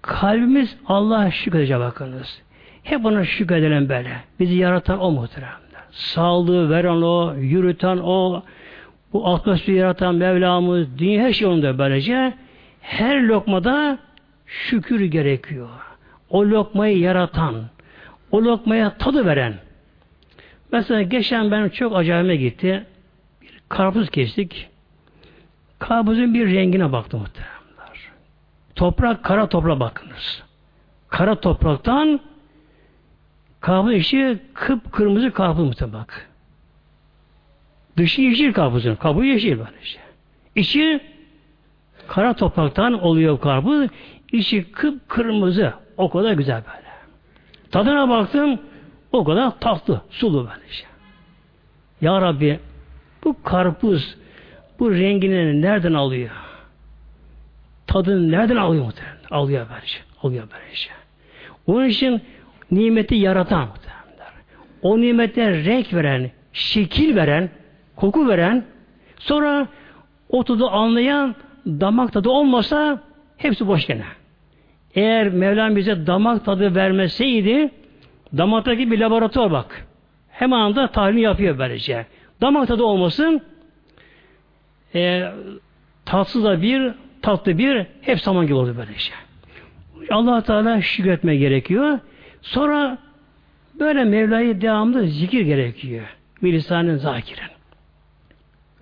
Kalbimiz Allah şükredecek bakınız. Hep ona şükredelim böyle. Bizi yaratan o muhteremler. Sağlığı veren o, yürüten o, bu atmosferi yaratan Mevlamız, dünya her şey onda böylece. Her lokmada şükür gerekiyor. O lokmayı yaratan, o lokmaya tadı veren, Mesela geçen ben çok acayime gitti. Bir karpuz kestik. Karpuzun bir rengine baktım muhteremler. Toprak, kara toprağa bakınız. Kara topraktan karpuz içi kıpkırmızı karpuz muhtemelen bak. Dışı yeşil karpuzun. Kabuğu yeşil böylece. İçi kara topraktan oluyor karpuz. İçi kıpkırmızı. O kadar güzel böyle. Tadına baktım. O kadar tatlı, sulu böylece. Ya Rabbi bu karpuz bu rengini nereden alıyor? Tadını nereden alıyor muhtemelen? Alıyor böylece. Alıyor böylece. Onun için nimeti yaratan muhtemelen. O nimete renk veren, şekil veren, koku veren, sonra o tadı anlayan damak tadı olmasa hepsi boş gene. Eğer Mevlam bize damak tadı vermeseydi damaktaki bir laboratuvar bak. Hemen anda tahlil yapıyor böylece. Damak tadı olmasın e, tatsız da bir, tatlı bir hep zaman gibi oldu böylece. allah Teala şükretme gerekiyor. Sonra böyle Mevla'yı devamlı zikir gerekiyor. Bir lisanın zakiren.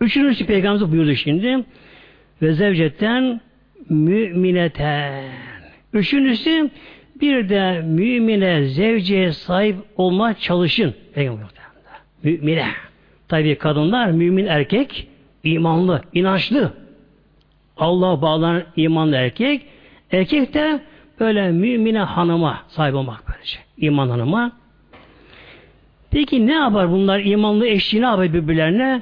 Üçüncüsü Peygamberimiz buyurdu şimdi. Ve zevcetten mümineten. Üçüncüsü bir de mümine, zevceye sahip olma çalışın. Mümine. Tabi kadınlar mümin erkek imanlı, inançlı. Allah bağlanan imanlı erkek. Erkek de böyle mümine hanıma sahip olmak böylece. İman hanıma. Peki ne yapar bunlar? imanlı eşliği ne yapar birbirlerine?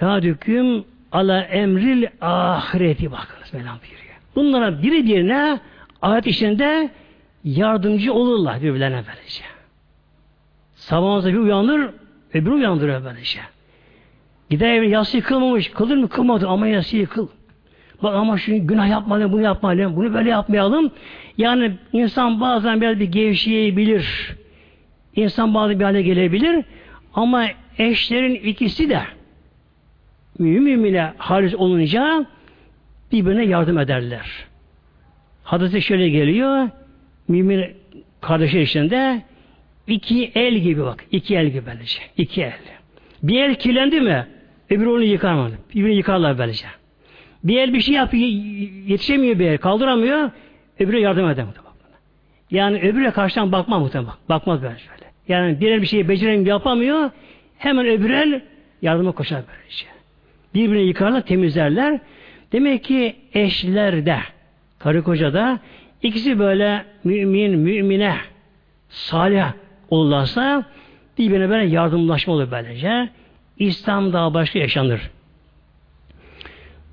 Kadüküm ala emril ahireti bakınız Mevlam buyuruyor. Bunlara biri birine ayet içinde yardımcı olurlar birbirlerine böylece. Sabahınızda bir uyanır, öbürü uyandırıyor böylece. Gider evine yasıyı kılmamış, kılır mı kılmadı ama yasıyı kıl. Bak ama şu günah yapmayalım, bunu yapmayalım, bunu böyle yapmayalım. Yani insan bazen biraz bir gevşeyebilir. İnsan bazı bir hale gelebilir. Ama eşlerin ikisi de mümine halis olunca birbirine yardım ederler. Hadise şöyle geliyor. Mümin kardeşler içinde iki el gibi bak. iki el gibi böylece. iki el. Bir el kirlendi mi öbürü onu yıkamadı. Birbirini yıkarlar böylece. Bir el bir şey yapıyor, yetişemiyor bir el, kaldıramıyor, öbürü yardım edemez. Yani öbürüne karşıdan bakmaz muhtemelen. Bakmaz böyle şöyle. Yani bir el bir şeyi beceremiyor, yapamıyor, hemen öbür el yardıma koşar böylece. Birbirini yıkarlar, temizlerler. Demek ki eşler de, karı koca da ikisi böyle mümin, mümine, salih olurlarsa birbirine böyle yardımlaşma olur böylece. İslam daha başka yaşanır.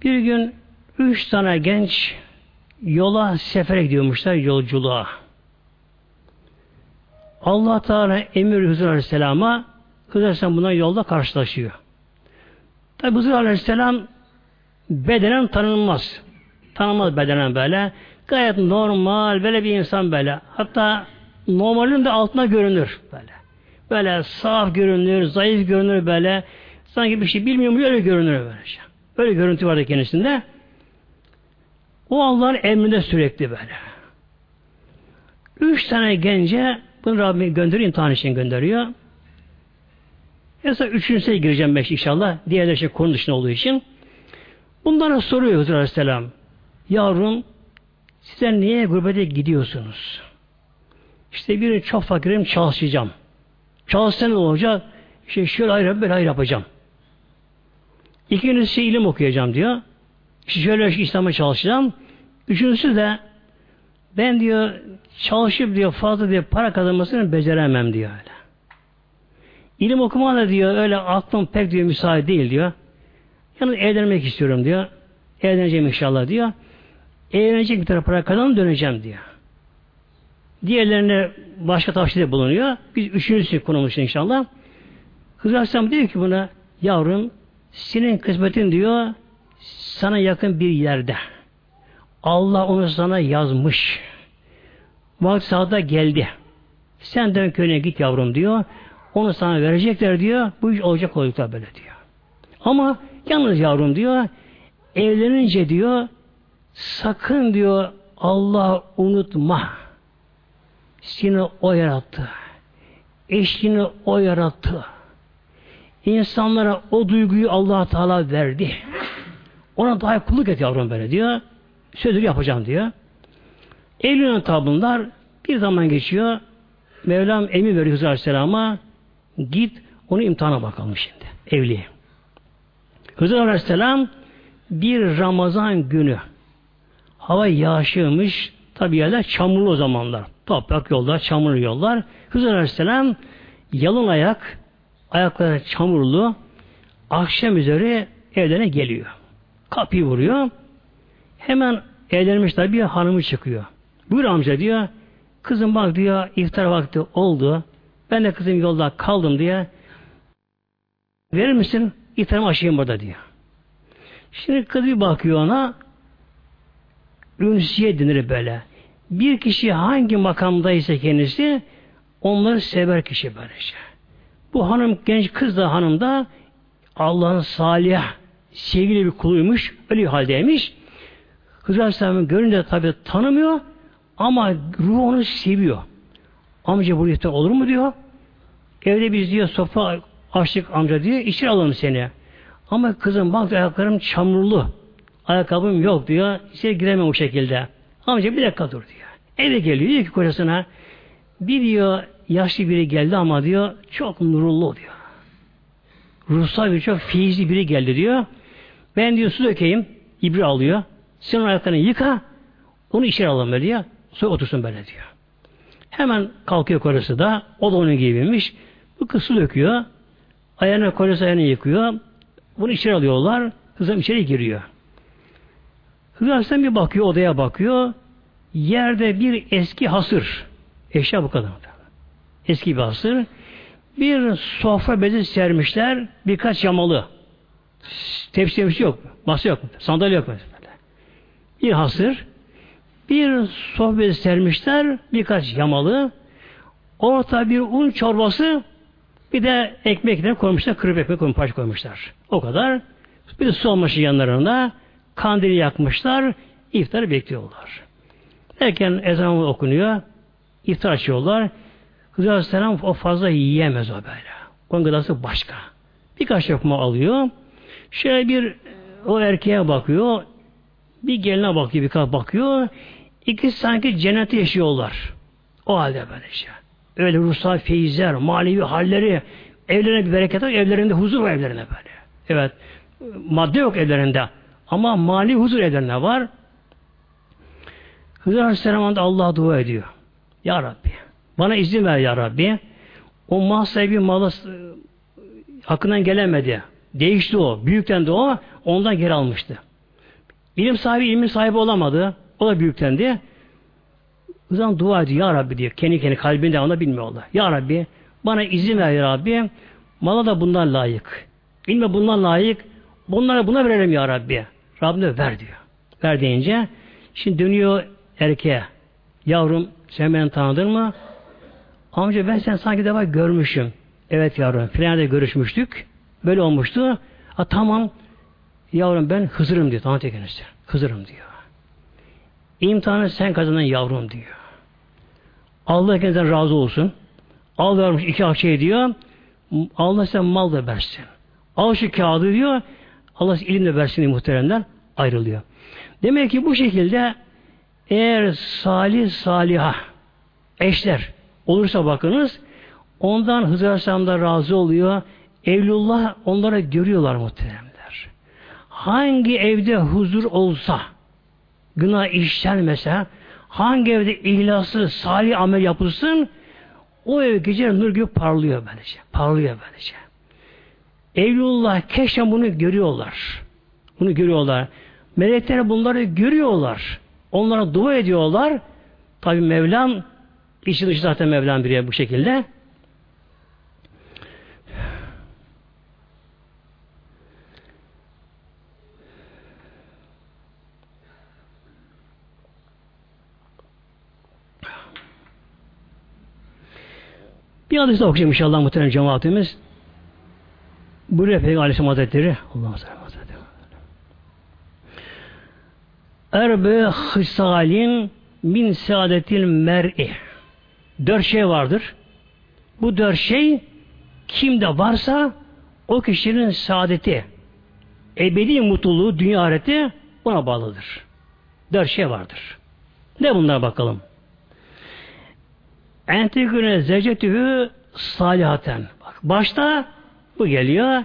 Bir gün üç tane genç yola sefere gidiyormuşlar yolculuğa. Allah Teala emir Hızır Aleyhisselam'a Hızır Aleyhisselam buna yolda karşılaşıyor. Tabi Hızır Aleyhisselam bedenen tanınmaz. Tanınmaz bedenen böyle. Gayet normal böyle bir insan böyle. Hatta normalin de altına görünür böyle. Böyle saf görünür, zayıf görünür böyle. Sanki bir şey bilmiyor mu öyle görünür böyle. Şey. Böyle görüntü vardı kendisinde. O Allah'ın emrinde sürekli böyle. Üç tane gence bunu Rabbim gönderiyor, imtihan için gönderiyor. Mesela üçüncüsüne gireceğim ben inşallah. Diğerleri şey konu dışında olduğu için. Bunlara soruyor Hızır Aleyhisselam. Yavrum size niye gurbete gidiyorsunuz? İşte biri çok fakirim çalışacağım. Çalışsa ne olacak? İşte şöyle ayrı böyle ayrı yapacağım. İkincisi ilim okuyacağım diyor. İşte şöyle İslam'a çalışacağım. Üçüncüsü de ben diyor çalışıp diyor fazla diyor para kazanmasını beceremem diyor öyle. İlim okuma da diyor öyle aklım pek diyor müsait değil diyor. Yani evlenmek istiyorum diyor. Evleneceğim inşallah diyor. Evlenecek bir tarafa para kazanıp döneceğim diyor. Diğerlerine başka tavsiyede bulunuyor. Biz üçüncüsü konumuz inşallah. Kız Aleyhisselam diyor ki buna yavrum senin kısmetin diyor sana yakın bir yerde. Allah onu sana yazmış. Vakti sağda geldi. Sen dön köyüne git yavrum diyor. Onu sana verecekler diyor. Bu iş olacak olacaklar böyle diyor. Ama yalnız yavrum diyor evlenince diyor sakın diyor Allah unutma. Seni o yarattı. Eşini o yarattı. İnsanlara o duyguyu allah Teala verdi. Ona daha kulluk et yavrum böyle diyor. Sözü yapacağım diyor. Evlenen tabi bir zaman geçiyor. Mevlam emir veriyor Hızır Aleyhisselam'a git onu imtihana bakalım şimdi. Evli. Hızır Aleyhisselam bir Ramazan günü hava yağışıymış tabi yerler çamurlu o zamanlar. Toprak yollar, çamurlu yollar. Hızır Aleyhisselam yalın ayak ayakları çamurlu akşam üzeri evlerine geliyor. Kapıyı vuruyor. Hemen evlenmiş tabi hanımı çıkıyor. Buyur amca diyor. Kızım bak diyor iftar vakti oldu. Ben de kızım yolda kaldım diye. Verir misin? İftarımı açayım burada diyor. Şimdi kız bir bakıyor ona. Ünsiye denir böyle. Bir kişi hangi makamdaysa kendisi onları sever kişi böylece. Bu hanım genç kız da hanım da Allah'ın salih sevgili bir kuluymuş. Öyle haldeymiş. Hızır Aleyhisselam'ı görünce tabi tanımıyor ama ruhu onu seviyor. Amca buraya olur mu diyor. Evde biz diyor sofra açtık amca diyor. İçeri alalım seni. Ama kızım bak ayaklarım çamurlu. Ayakkabım yok diyor. İçeri giremem o şekilde. Amca bir dakika dur diyor. Eve geliyor diyor ki kocasına bir diyor yaşlı biri geldi ama diyor çok nurullu diyor. Ruhsal bir çok feyizli biri geldi diyor. Ben diyor su dökeyim. İbri alıyor. Sen ayaklarını yıka. Onu içeri alalım diyor. Sonra otursun böyle diyor. Hemen kalkıyor kocası da. O da onun gibiymiş. Bu kız su döküyor. Ayağına kocası ayağını yıkıyor. Bunu içeri alıyorlar. Kızım içeri giriyor. Hızır bir bakıyor, odaya bakıyor. Yerde bir eski hasır. Eşya bu kadar. Eski bir hasır. Bir sofra bezi sermişler. Birkaç yamalı. Tepsi tepsi yok. Masa yok. Sandalye yok. Mesela. Bir hasır. Bir sofra bezi sermişler. Birkaç yamalı. Orta bir un çorbası. Bir de ekmekler koymuşlar. Kırıp ekmek. Parça koymuşlar. O kadar. Bir de su olmuş yanlarında. Kandili yakmışlar. İftarı bekliyorlar. Erken ezan okunuyor. İftar açıyorlar. Hızır Aleyhisselam o fazla yiyemez o böyle. Onun gıdası başka. Birkaç lokma alıyor. Şöyle bir o erkeğe bakıyor. Bir geline bakıyor, birkaç bakıyor. İkisi sanki cenneti yaşıyorlar. O halde böyle şey. Öyle ruhsal feyizler, manevi halleri, evlerine bir bereket var, evlerinde huzur var evlerine böyle. Evet, madde yok evlerinde. Ama mali huzur evlerine var. Hızır Aleyhisselam da Allah'a dua ediyor. Ya Rabbi, bana izin ver Ya Rabbi. O mal sahibi malı hakkından gelemedi. Değişti o. Büyükten de o. Ondan geri almıştı. İlim sahibi ilmin sahibi olamadı. O da büyüktendi. O zaman dua ediyor. Ya Rabbi diyor. Kendi kendi kalbinde onu bilmiyorlar. Ya Rabbi bana izin ver Ya Rabbi. Mala da bundan layık. İlme bundan layık. Bunlara buna verelim Ya Rabbi. Rabbim de ver diyor. Ver deyince şimdi dönüyor erkeğe. Yavrum sen beni tanıdın mı? Amca ben sen sanki defa görmüşüm. Evet yavrum. Filan görüşmüştük. Böyle olmuştu. Ha tamam. Yavrum ben Hızır'ım diyor. Tanrı kendisi. Hızır'ım diyor. İmtihanı sen kazandın yavrum diyor. Allah kendisinden razı olsun. Al vermiş iki akçeyi diyor. Allah sen mal da versin. Al şu kağıdı diyor. Allah ilim de versin diye muhteremden ayrılıyor. Demek ki bu şekilde eğer salih saliha eşler olursa bakınız ondan Hızır Aleyhisselam razı oluyor. Evlullah onlara görüyorlar muhteremler. Hangi evde huzur olsa günah işlenmese hangi evde ihlası salih amel yapılsın o ev gece nur gibi parlıyor böylece. Parlıyor böylece. Evlullah keşke bunu görüyorlar. Bunu görüyorlar. Melekler bunları görüyorlar. Onlara dua ediyorlar. Tabi Mevlam içi dışı zaten Mevlam bir bu şekilde. Bir hadis okuyacağım inşallah muhterem cemaatimiz. Buyuruyor Peygamber Aleyhisselam Hazretleri Allah'a sallallahu Hazretleri Erbe hısalin min saadetil mer'i Dört şey vardır. Bu dört şey kimde varsa o kişinin saadeti, ebedi mutluluğu, dünya ahireti buna bağlıdır. Dört şey vardır. Ne bunlar bakalım? Entegüne zevcetühü salihaten. Bak, başta bu geliyor.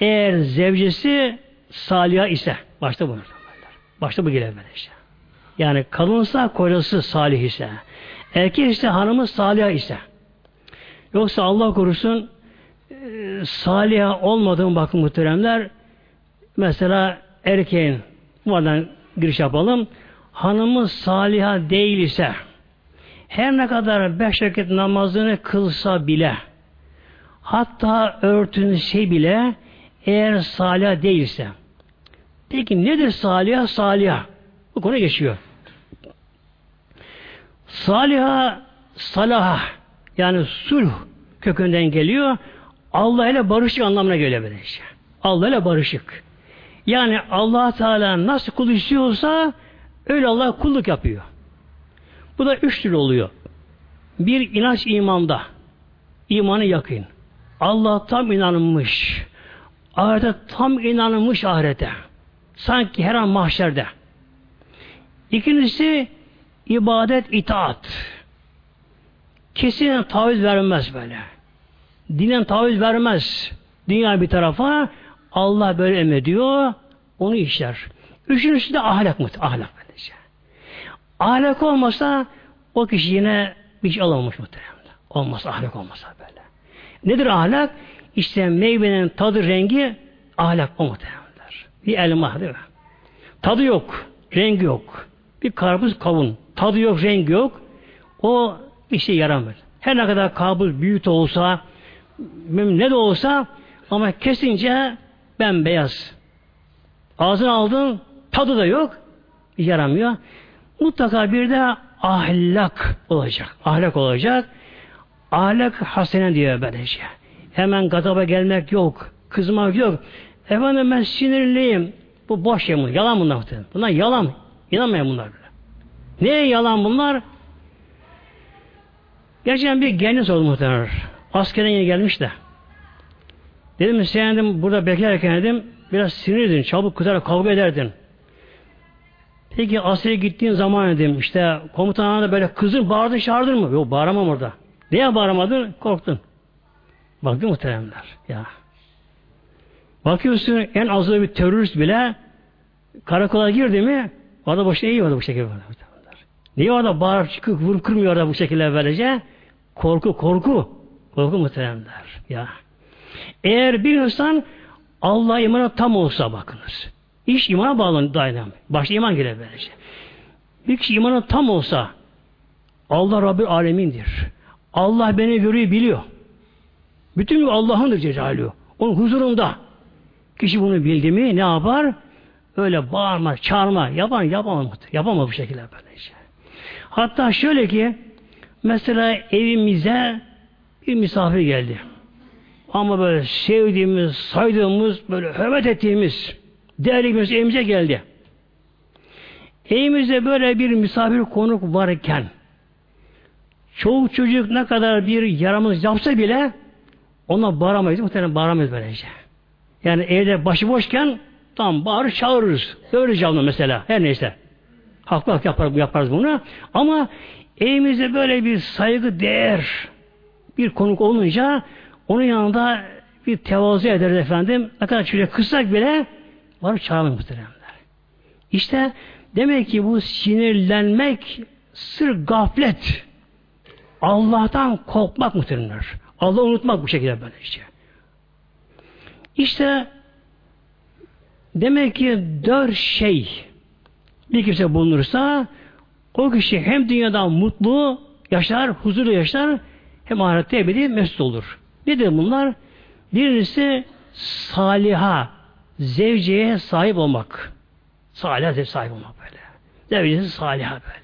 Eğer zevcesi saliha ise başta bu. Başta bu geliyor işte. Yani kadınsa kocası salih ise. Erkek ise hanımı salih ise. Yoksa Allah korusun e, salih olmadığım bakın muhteremler mesela erkeğin buradan giriş yapalım hanımı saliha değil ise her ne kadar beş vakit namazını kılsa bile hatta örtünse bile eğer salih değilse peki nedir salih? Salih. Bu konu geçiyor. Saliha, salaha yani sulh kökünden geliyor. Allah ile barışık anlamına geliyor böylece. Allah ile barışık. Yani allah Teala nasıl kul istiyorsa öyle Allah kulluk yapıyor. Bu da üç tür oluyor. Bir inanç imanda. imanı yakın. Allah tam inanılmış. Ahirete tam inanılmış ahirete. Sanki her an mahşerde. İkincisi ibadet itaat. Kesin taviz vermez böyle. Dinen taviz vermez. Dünya bir tarafa Allah böyle emrediyor, onu işler. Üçüncüsü de ahlak mı? Ahlak böylece. Ahlak olmasa o kişi yine bir şey alamamış muhtemelen. Olmasa ahlak olmasa böyle. Nedir ahlak? İşte meyvenin tadı, rengi ahlak o muhtemelenler. Bir elma değil mi? Tadı yok, rengi yok. Bir karpuz kavun. Tadı yok, rengi yok. O bir şey yaramıyor. Her ne kadar kabul büyük olsa, ne de olsa ama kesince ben beyaz. Ağzını aldın, tadı da yok, yaramıyor. Mutlaka bir de ahlak olacak. Ahlak olacak. Ahlak hasene diyor böylece. Hemen gadaba gelmek yok. Kızmak yok. Efendim ben sinirliyim. Bu boş bunlar. Yalan bunlar. Bunlar yalan. İnanmayın bunlar. Neye yalan bunlar? Gerçekten bir genç oldu muhtemelen. Askerden yeni gelmiş de. Dedim sen dedim, burada beklerken dedim biraz sinirlidin, çabuk kızar kavga ederdin. Peki askere gittiğin zaman dedim işte komutanına da böyle kızın bağırdın çağırdın mı? Yok bağıramam orada. Niye bağıramadın? Korktun. Baktın muhteremler. Ya. Bakıyorsun en azı bir terörist bile karakola girdi mi orada boşuna iyi orada bu şekilde. Niye orada bağırıp çıkıp vurup kırmıyor orada bu şekilde böylece? Korku, korku. Korku muhteremler. Ya. Eğer bir insan Allah imana tam olsa bakınız. İş imana bağlı dayanam. Başta iman gelir böylece. Bir kişi imana tam olsa Allah Rabbi alemindir. Allah beni görüyor, biliyor. Bütün Allah'ındır Celaluhu. Onun huzurunda. Kişi bunu bildi mi ne yapar? Öyle bağırma, çağırma, yapar, yapamaz. Yapamaz bu şekilde böylece. Hatta şöyle ki mesela evimize bir misafir geldi. Ama böyle sevdiğimiz, saydığımız, böyle hürmet ettiğimiz değerli evimize geldi. Evimizde böyle bir misafir konuk varken çoğu çocuk ne kadar bir yaramız yapsa bile ona bağıramayız. Muhtemelen bağıramayız böylece. Yani evde başıboşken tam bağırır çağırırız. Öyle onu mesela. Her neyse. Haklı hak yapar, yaparız bunu. Ama evimizde böyle bir saygı, değer bir konuk olunca onun yanında bir tevazu ederiz efendim. Ne kadar şöyle kıssak bile var çağırmayın muhteremler. İşte demek ki bu sinirlenmek sır gaflet. Allah'tan korkmak muhteremler. Allah unutmak bu şekilde böyle işte. İşte demek ki dört şey bir kimse bulunursa o kişi hem dünyada mutlu yaşar, huzurlu yaşar hem ahirette ebedi mesut olur. Nedir bunlar? Birincisi saliha, zevceye sahip olmak. Saliha sahip olmak böyle. Zevcesi saliha böyle.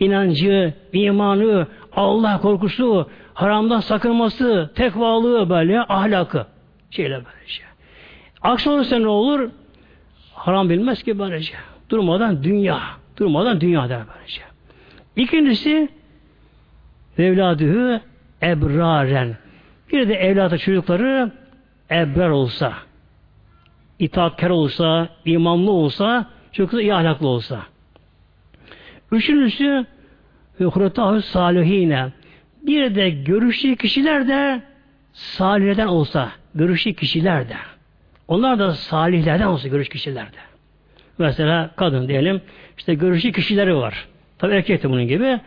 İnancı, imanı, Allah korkusu, haramdan sakınması, tekvalığı böyle, ahlakı. Şeyler böylece. Aksi olursa ne olur? Haram bilmez ki böylece. Durmadan dünya. Durmadan dünya der böylece. İkincisi evladühü ebraren. Bir de evlatı çocukları ebrar olsa, itaatkar olsa, imanlı olsa, çocukları iyi ahlaklı olsa. Üçüncüsü hurretahü salihine. Bir de görüştüğü kişiler de salihlerden olsa, görüştüğü kişiler de. Onlar da salihlerden olsa görüş kişiler de. Mesela kadın diyelim, işte görüştüğü kişileri var. Tabi erkek de bunun gibi.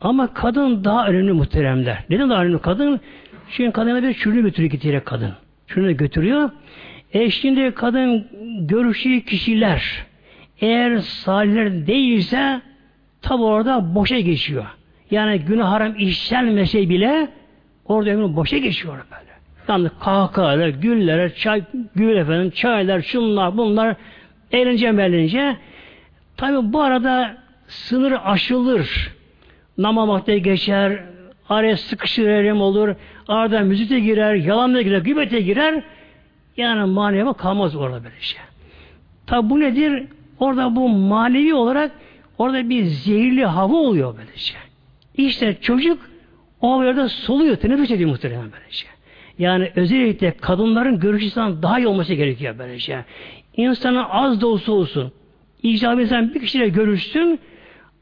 Ama kadın daha önemli muhteremler. Neden daha önemli kadın? Çünkü kadına bir çürünü götürüyor giderek kadın. Çürünü götürüyor. E şimdi kadın görüştüğü kişiler eğer salihler değilse tabi orada boşa geçiyor. Yani günah haram işlenmese bile orada ömrü boşa geçiyor böyle. Yani kahkahalar, güller, çay, gül efendim, çaylar, şunlar, bunlar eğlence eğlence. Tabi bu arada sınır aşılır. Nama vakti geçer, araya sıkışır erim olur, arada müzikte girer, yalanla girer, gıybete girer. Yani manevi kalmaz orada böyle şey. Tabi bu nedir? Orada bu manevi olarak orada bir zehirli hava oluyor böyle şey. İşte çocuk o yerde soluyor, teneffüs ediyor muhtemelen böyle şey. Yani özellikle kadınların görüşünden daha iyi olması gerekiyor böyle şey. İnsana az da olsa olsun. İcab insan bir kişiyle görüşsün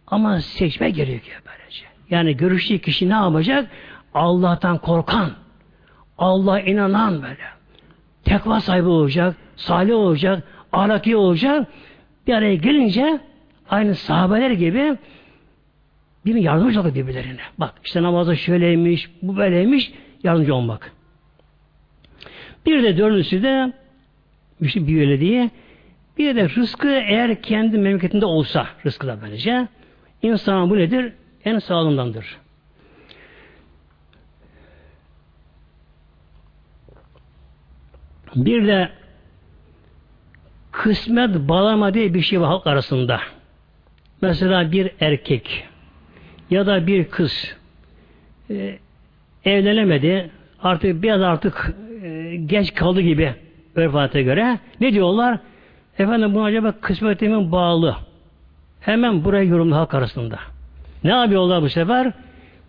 ama seçme gerekiyor böylece. Yani görüştüğü kişi ne yapacak? Allah'tan korkan, Allah'a inanan böyle. Tekva sahibi olacak, salih olacak, ahlaki olacak. Bir araya gelince aynı sahabeler gibi bir yardımcı olacak birbirlerine. Bak işte namazda şöyleymiş, bu böyleymiş, yardımcı olmak. Bir de dördüncüsü de işte bir öyle diye bir de rızkı eğer kendi memleketinde olsa rızkı da böylece insanın bu nedir? En sağlığındandır. Bir de kısmet bağlama diye bir şey var halk arasında. Mesela bir erkek ya da bir kız e, evlenemedi. Artık biraz artık e, geç kaldı gibi örf göre. Ne diyorlar? Efendim bu acaba kısmetimin bağlı. Hemen buraya yorumlu halk arasında. Ne yapıyorlar bu sefer?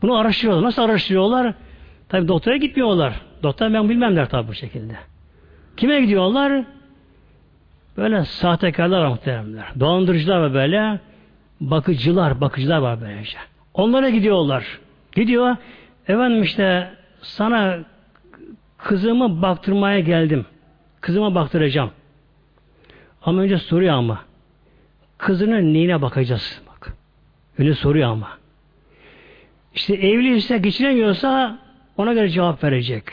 Bunu araştırıyorlar. Nasıl araştırıyorlar? Tabi doktora gitmiyorlar. Doktor ben bilmem der tabi bu şekilde. Kime gidiyorlar? Böyle sahtekarlar muhteremler. Dolandırıcılar ve böyle bakıcılar, bakıcılar var böyle işte. Onlara gidiyorlar. Gidiyor. Efendim işte sana kızımı baktırmaya geldim. Kızıma baktıracağım. Ama önce soruyor ama. Kızının neyine bakacağız? Bak. Öyle soruyor ama. İşte evliyse geçinemiyorsa ona göre cevap verecek.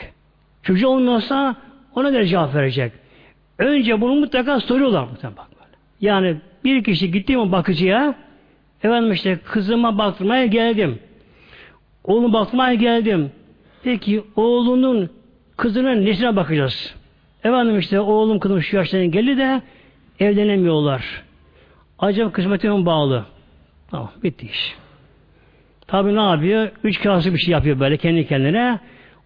Çocuğu olmuyorsa ona göre cevap verecek. Önce bunu mutlaka soruyorlar mutlaka bak. Yani bir kişi gitti mi bakıcıya efendim işte kızıma baktırmaya geldim. Oğlum baktırmaya geldim. Peki oğlunun kızının nesine bakacağız? Efendim işte oğlum kızım şu yaşlarına geldi de evlenemiyorlar. Acaba kısmetime bağlı. Tamam bitti iş. Tabi ne yapıyor? Üç kağısı bir şey yapıyor böyle kendi kendine.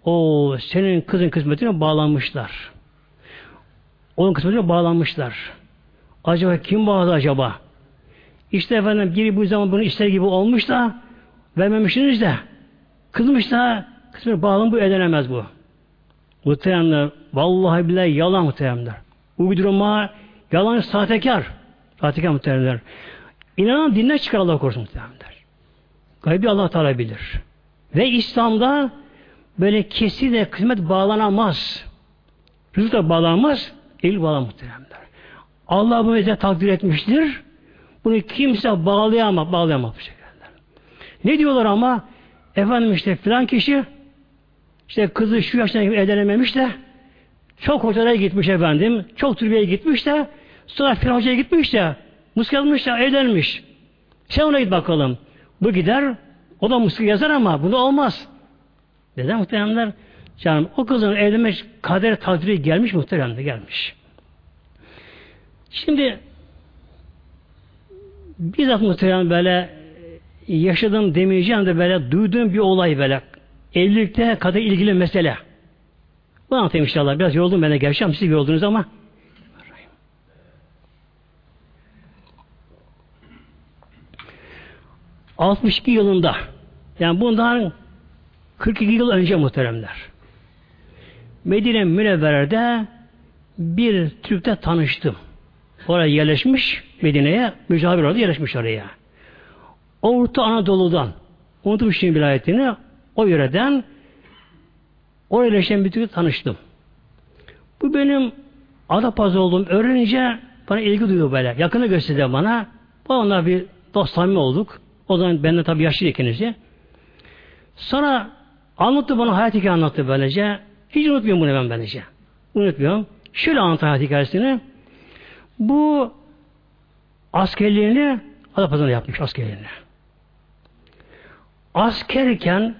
O senin kızın kısmetine bağlanmışlar. Onun kısmetine bağlanmışlar. Acaba kim bağladı acaba? İşte efendim biri bu zaman bunu ister gibi olmuş da vermemişsiniz de kızmış da kısmet bağlan bu edenemez bu. Muhteremler vallahi bile yalan muhteremler. Uydurma yalan sahtekar. Sahtekar muhteremler. İnanan dinle çıkar Allah korusun muhteremler. Gaybi Allah Teala bilir. Ve İslam'da böyle kesinlikle kısmet bağlanamaz. Rızık da bağlanmaz. El bağlan muhteremler. Allah bunu bize takdir etmiştir. Bunu kimse bağlayamaz, bağlayamaz bu şekilde. Ne diyorlar ama? Efendim işte filan kişi işte kızı şu yaştan evlenememiş de çok hocalara gitmiş efendim. Çok türbeye gitmiş de sonra filan hocaya gitmiş de muska almış da evlenmiş. Sen ona git bakalım. Bu gider o da muska yazar ama bunu olmaz. Neden muhteremler? Canım o kızın evlenmiş kader takdiri gelmiş muhteremde gelmiş. Şimdi bizzat muhterem böyle yaşadığım demeyeceğim de böyle duyduğum bir olay böyle evlilikte kadar ilgili mesele. Bu anlatayım inşallah. Biraz yoruldum ben de gerçekten siz yoruldunuz ama 62 yılında yani bundan 42 yıl önce muhteremler. Medine Münevvere'de bir Türk'te tanıştım. Oraya yerleşmiş Medine'ye, mücavir orada yerleşmiş oraya. Orta Anadolu'dan, unutmuş şimdi vilayetini, o yöreden oraya yerleşen bir Türk'le tanıştım. Bu benim Adapazı olduğum öğrenince bana ilgi duyuyor böyle. Yakını gösterdi bana. Onunla bir dost samimi olduk. O zaman ben de tabii yaşlıydı kendisi. Sonra anlattı bana hayat hikaye anlattı böylece. Hiç unutmuyorum bunu ben böylece. Unutmuyorum. Şöyle anlattı hayat hikayesini. Bu askerliğini Adapazarı'nda yapmış askerliğini. Askerken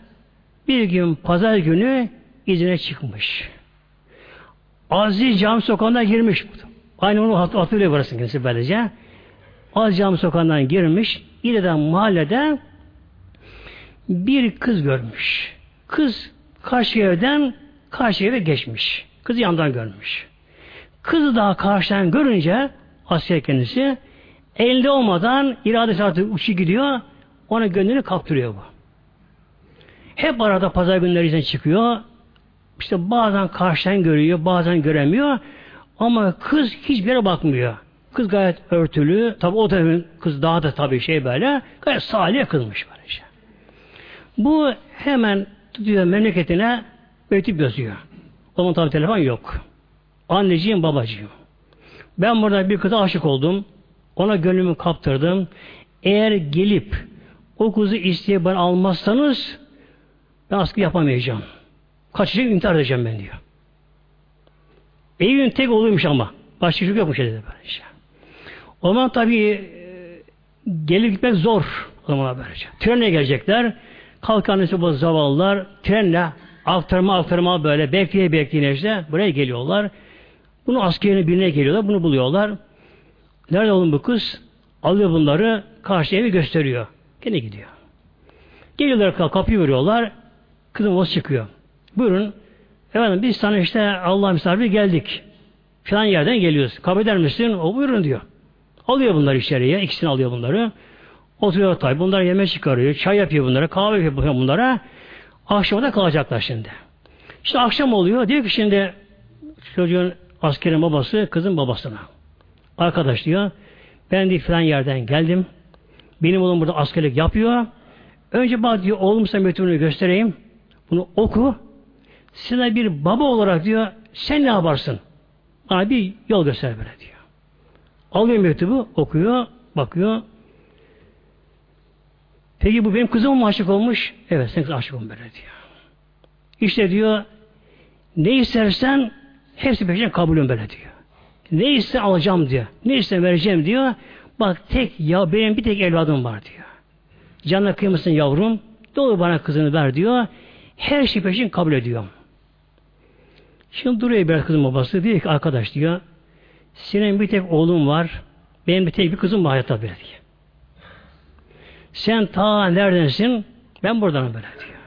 bir gün pazar günü izine çıkmış. Aziz Cami Sokağı'na girmiş. Aynı onu hatırlıyor burası kendisi böylece. Aziz Cami Sokağı'ndan girmiş. İleriden mahallede bir kız görmüş. Kız karşı evden karşı eve geçmiş. Kızı yandan görmüş. Kızı daha karşıdan görünce asker kendisi elde olmadan iradesi artık uçu gidiyor ona gönlünü kaptırıyor bu. Hep arada pazar günleri için çıkıyor. İşte bazen karşıdan görüyor, bazen göremiyor. Ama kız hiçbir yere bakmıyor. Kız gayet örtülü. Tabi o da kız daha da tabii şey böyle. Gayet salih kızmış böylece. Bu hemen tutuyor memleketine mektup yazıyor. O zaman tabi telefon yok. Anneciğim, babacığım. Ben burada bir kıza aşık oldum. Ona gönlümü kaptırdım. Eğer gelip o kızı isteye bana almazsanız ben askı yapamayacağım. Kaçacak intihar edeceğim ben diyor. Evin tek oğluymuş ama. Başka çocuk yokmuş dedi böyle şey. O zaman tabii e, gelip gitmek zor. O zaman böylece. Trenle gelecekler. Kalkan annesi bu zavallılar trenle aktarma aktarma böyle bekleye bekleye işte buraya geliyorlar. Bunu askerin birine geliyorlar. Bunu buluyorlar. Nerede oğlum bu kız? Alıyor bunları karşı evi gösteriyor. Gene gidiyor. Geliyorlar kapıyı veriyorlar. Kızım o çıkıyor. Buyurun. Efendim biz sana işte Allah misafiri geldik. Filan yerden geliyoruz. Kabul eder misin? O buyurun diyor. Alıyor bunları içeriye. ikisini alıyor bunları. Oturuyor tabi. Bunlar yemek çıkarıyor. Çay yapıyor bunlara. Kahve yapıyor bunlara. Akşama da kalacaklar şimdi. İşte akşam oluyor. Diyor ki şimdi çocuğun askerin babası kızın babasına. Arkadaş diyor. Ben de filan yerden geldim. Benim oğlum burada askerlik yapıyor. Önce bak diyor oğlum sana mektubunu göstereyim. Bunu oku. Sana bir baba olarak diyor sen ne yaparsın? Bana bir yol göster böyle diyor. Alıyor mektubu, okuyor, bakıyor. Peki bu benim kızım mı aşık olmuş? Evet, sen kız aşık olmuş böyle diyor. İşte diyor, ne istersen hepsi peşinden kabulüm böyle diyor. Ne iste alacağım diyor. Ne iste vereceğim diyor. Bak tek ya benim bir tek evladım var diyor. Canına kıymasın yavrum. Dolu bana kızını ver diyor. Her şey peşin kabul ediyorum. Şimdi duruyor biraz kızın babası. Diyor ki arkadaş diyor. Senin bir tek oğlun var. Benim bir tek bir kızım var hayatta böyle diyor. Sen ta neredensin? Ben buradanım böyle diyor.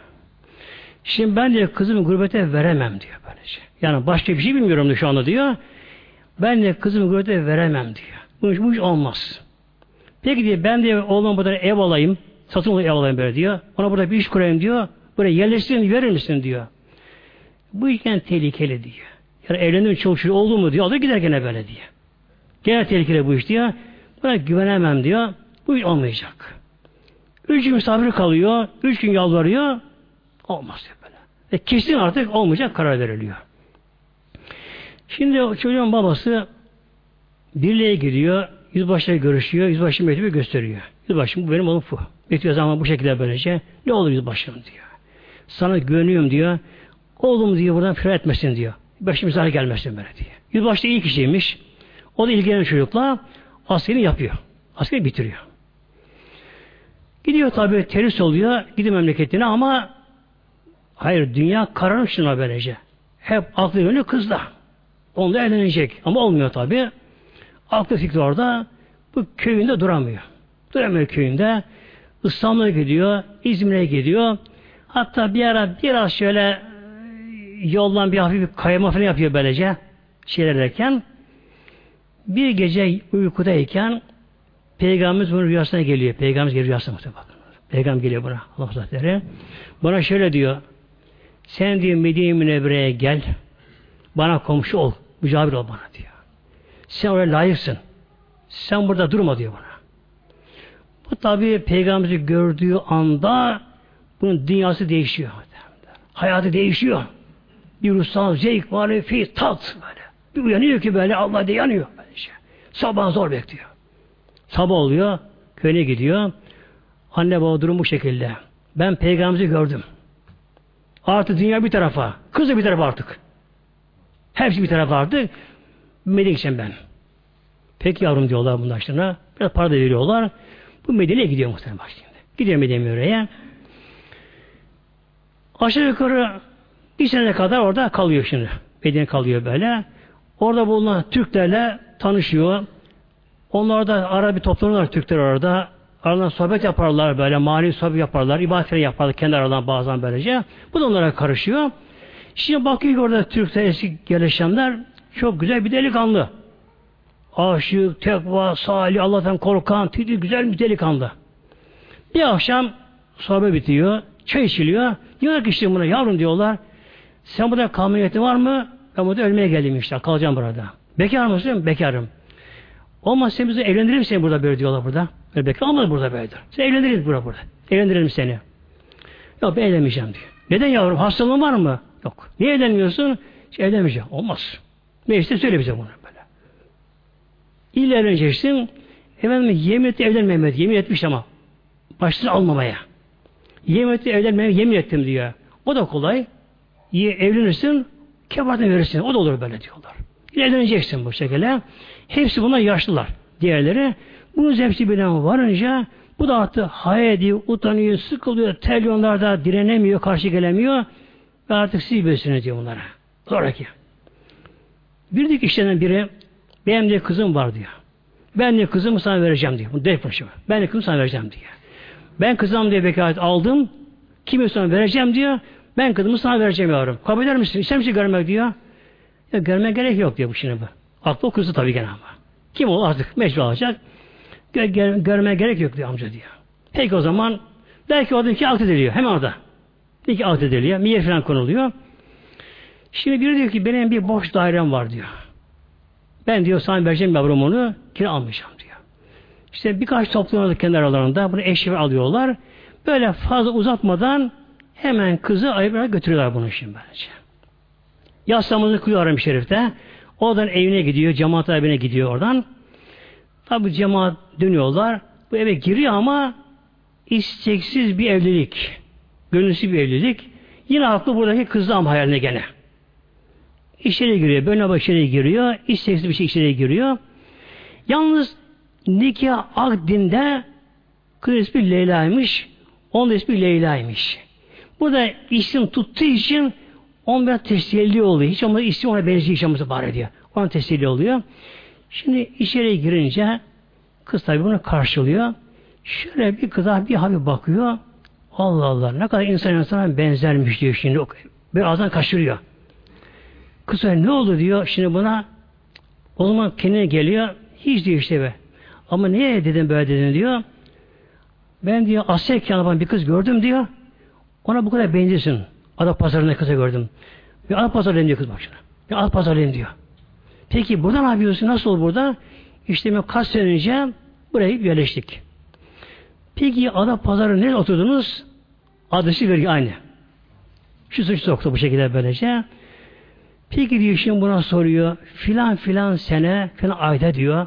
Şimdi ben de kızımı gurbete veremem diyor böylece. Yani başka bir şey bilmiyorum şu anda diyor. Ben de kızımı gurbete veremem diyor. Bu iş, bu iş olmaz. Peki diyor ben de oğlum burada ev alayım. Satın ev alayım böyle diyor. Ona burada bir iş kurayım diyor. Buraya yerleştirin verir misin diyor. Bu işken tehlikeli diyor. Yani evlendim şey oldu mu diyor. Alır gider gene böyle diyor. Gene tehlikeli bu iş diyor. Buna güvenemem diyor. Bu iş olmayacak. Üç gün misafir kalıyor. Üç gün yalvarıyor. Olmaz diyor böyle. Ve kesin artık olmayacak karar veriliyor. Şimdi çocuğun babası birliğe gidiyor. Yüzbaşıyla görüşüyor. Yüzbaşı mektubu gösteriyor. Yüzbaşım bu benim oğlum bu. Mektubu zaman bu şekilde böylece. Ne olur yüzbaşım diyor. Sana güveniyorum diyor. Oğlum diyor buradan firar etmesin diyor. Başımıza gelmesin böyle diye. Yüzbaşı da iyi kişiymiş. O da ilgilenen çocukla askeri yapıyor. Askeri bitiriyor. Gidiyor tabi terörist oluyor. Gidiyor memleketine ama hayır dünya kararmış böylece. Hep aklı yönü kızda. Onunla evlenecek. Ama olmuyor tabi. Aklı fikri orada. Bu köyünde duramıyor. Duramıyor köyünde. İstanbul'a gidiyor. İzmir'e gidiyor. Hatta bir ara biraz şöyle e, yoldan bir hafif bir kayma falan yapıyor böylece. Şeyler derken. Bir gece uykudayken Peygamberimiz bunun rüyasına geliyor. Peygamberimiz geliyor rüyasına bakın. Peygamber geliyor buna. Allah Hazretleri. Bana şöyle diyor. Sen diyor Medine Münevvere'ye gel. Bana komşu ol. Mücabir ol bana diyor. Sen oraya layıksın. Sen burada durma diyor bana. Bu tabi Peygamberimizi gördüğü anda bunun dünyası değişiyor. Hayatı değişiyor. Bir ruhsal zevk, manefi, tat böyle. Bir uyanıyor ki böyle Allah diye yanıyor. Böyle şey. Sabah zor bekliyor. Sabah oluyor, köyüne gidiyor. Anne baba durum bu şekilde. Ben peygamberimizi gördüm. Artık dünya bir tarafa, kızı bir tarafa artık. Hepsi bir tarafa artık. Medine'ye gideceğim ben. Peki yavrum diyorlar başlarına. Biraz para da veriyorlar. Bu Medine'ye gidiyor muhtemelen başlayında. Gidiyor Medine'ye oraya. Aşağı yukarı bir sene kadar orada kalıyor şimdi. Medine kalıyor böyle. Orada bulunan Türklerle tanışıyor. Onlar da ara bir toplanıyorlar Türkler orada. aralarında sohbet yaparlar böyle, mani sohbet yaparlar, ibadetleri yaparlar kendi aralarında bazen böylece. Bu da onlara karışıyor. Şimdi bakıyor ki orada Türk'te eski gelişenler çok güzel bir delikanlı. Aşık, tekva, salih, Allah'tan korkan, tüdü güzel bir delikanlı. Bir akşam sohbet bitiyor, çay içiliyor. Diyorlar ki işte buna yavrum diyorlar. Sen burada kalma var mı? Ben burada ölmeye geldim işte. Kalacağım burada. Bekar mısın? Bekarım. Olmaz sen bizi evlendirir misin burada böyle diyorlar burada. Böyle bekar olmaz burada böyle diyor. Sen evlendiririz burada burada. Evlendirelim seni. Yok ben evlenmeyeceğim diyor. Neden yavrum? Hastalığın var mı? Yok. Niye evlenmiyorsun? Hiç evlenmeyeceğim. Olmaz. Mecliste söyle bize bunu böyle. İlle evleneceksin. Efendim yemin etti evlenmemedi. Yemin etmiş ama. Başsız almamaya. Yemin etti evlenmemeye yemin ettim diyor. O da kolay. Evlenirsin kebarını verirsin. O da olur böyle diyorlar. Evleneceksin bu şekilde. Hepsi bunlar yaşlılar. Diğerleri. Bunun hepsi bilen varınca bu da artık hayal ediyor, utanıyor, sıkılıyor, terliyonlarda direnemiyor, karşı gelemiyor ve artık siz bilirsiniz diyor bunlara. Sonraki. Bir dik işlenen biri benim de kızım var diyor. Ben de kızımı sana vereceğim diyor. Bu dev Ben de kızımı sana vereceğim diyor. Ben kızım diye vekalet aldım. Kimi sana vereceğim diyor. Ben kızımı sana vereceğim yavrum. Kabul eder misin? İster misin görmek diyor. Ya görmeye gerek yok diyor bu şimdi bu. Aklı o kızı tabii gene ama. Kim ol artık mecbur alacak. Gör, gör, görmeye gerek yok diyor amca diyor. Peki o zaman belki orada iki alt ediliyor. Hemen orada. İki alt ediliyor. Miye falan konuluyor. Şimdi biri diyor ki benim bir boş dairem var diyor. Ben diyor sana vereceğim yavrum onu kira almayacağım diyor. İşte birkaç toplumlarda kendi aralarında bunu eşi alıyorlar. Böyle fazla uzatmadan hemen kızı ayırarak götürüyorlar bunu şimdi bence. Yaslamızı kılıyor Haram Şerif'te. Oradan evine gidiyor, cemaat evine gidiyor oradan. Tabi cemaat dönüyorlar. Bu eve giriyor ama isteksiz bir evlilik. Gönülsüz bir evlilik. Yine aklı buradaki kızlam hayaline gene. İçeri giriyor. Böyle içeri giriyor. İsteksiz bir şey içeri giriyor. Yalnız nikah akdinde kız ismi Leyla'ymış. Onun ismi Leyla'ymış. Bu da isim tuttuğu için onun biraz teselli oluyor. Hiç olmadı isim ona benziyor hiç olmadı bari diyor. Ona teselli oluyor. Şimdi içeri girince kız tabi bunu karşılıyor. Şöyle bir kıza bir hafif bakıyor. Allah Allah ne kadar insan insana benzermiş diyor şimdi. Bir ağzından kaçırıyor. Kız ne oldu diyor şimdi buna. O zaman kendine geliyor. Hiç diyor işte be. Ama niye dedim böyle dedin diyor. Ben diyor Asya'yken yapan bir kız gördüm diyor. Ona bu kadar benziyorsun. Ada pazarında kızı gördüm. Bir ada pazarlayayım diyor kız başına. Bir ada pazarlayayım diyor. Peki burada ne yapıyorsun? Nasıl olur burada? İşte ben kaç sene önce buraya yerleştik. Peki ada pazarı nereye oturdunuz? Adresi veriyor aynı. Şu suç soktu bu şekilde böylece. Peki diyor şimdi buna soruyor. Filan filan sene filan ayda diyor.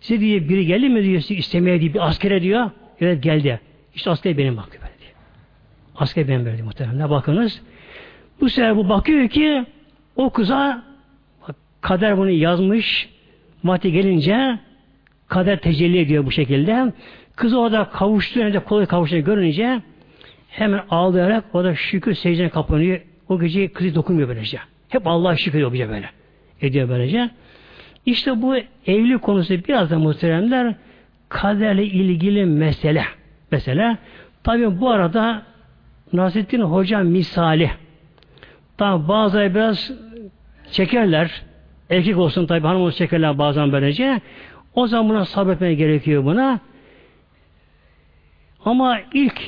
Size diye biri geldi mi diyor istemeye diye bir askere diyor. Evet geldi. İşte asker benim diyor. Asker böyle muhtemelen. Bakınız. Bu sefer bu bakıyor ki o kıza kader bunu yazmış. Vakti gelince kader tecelli ediyor bu şekilde. Kız orada kavuştuğu önce kolay kavuştuğunu görünce hemen ağlayarak o da şükür secdene kapanıyor. O gece kızı dokunmuyor böylece. Hep Allah'a şükür ediyor bize böyle. Ediyor böylece. İşte bu evli konusu biraz da muhteremler kaderle ilgili mesele. Mesela tabi bu arada Nasrettin Hoca misali tabi bazıları biraz çekerler erkek olsun tabi hanım olsun çekerler bazen böylece o zaman buna sabretmeye gerekiyor buna ama ilk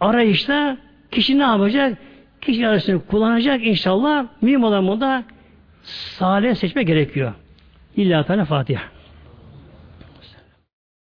arayışta kişi ne yapacak? Kişi arasını kullanacak inşallah mühim olan da salih seçme gerekiyor. İlla Teala Fatiha.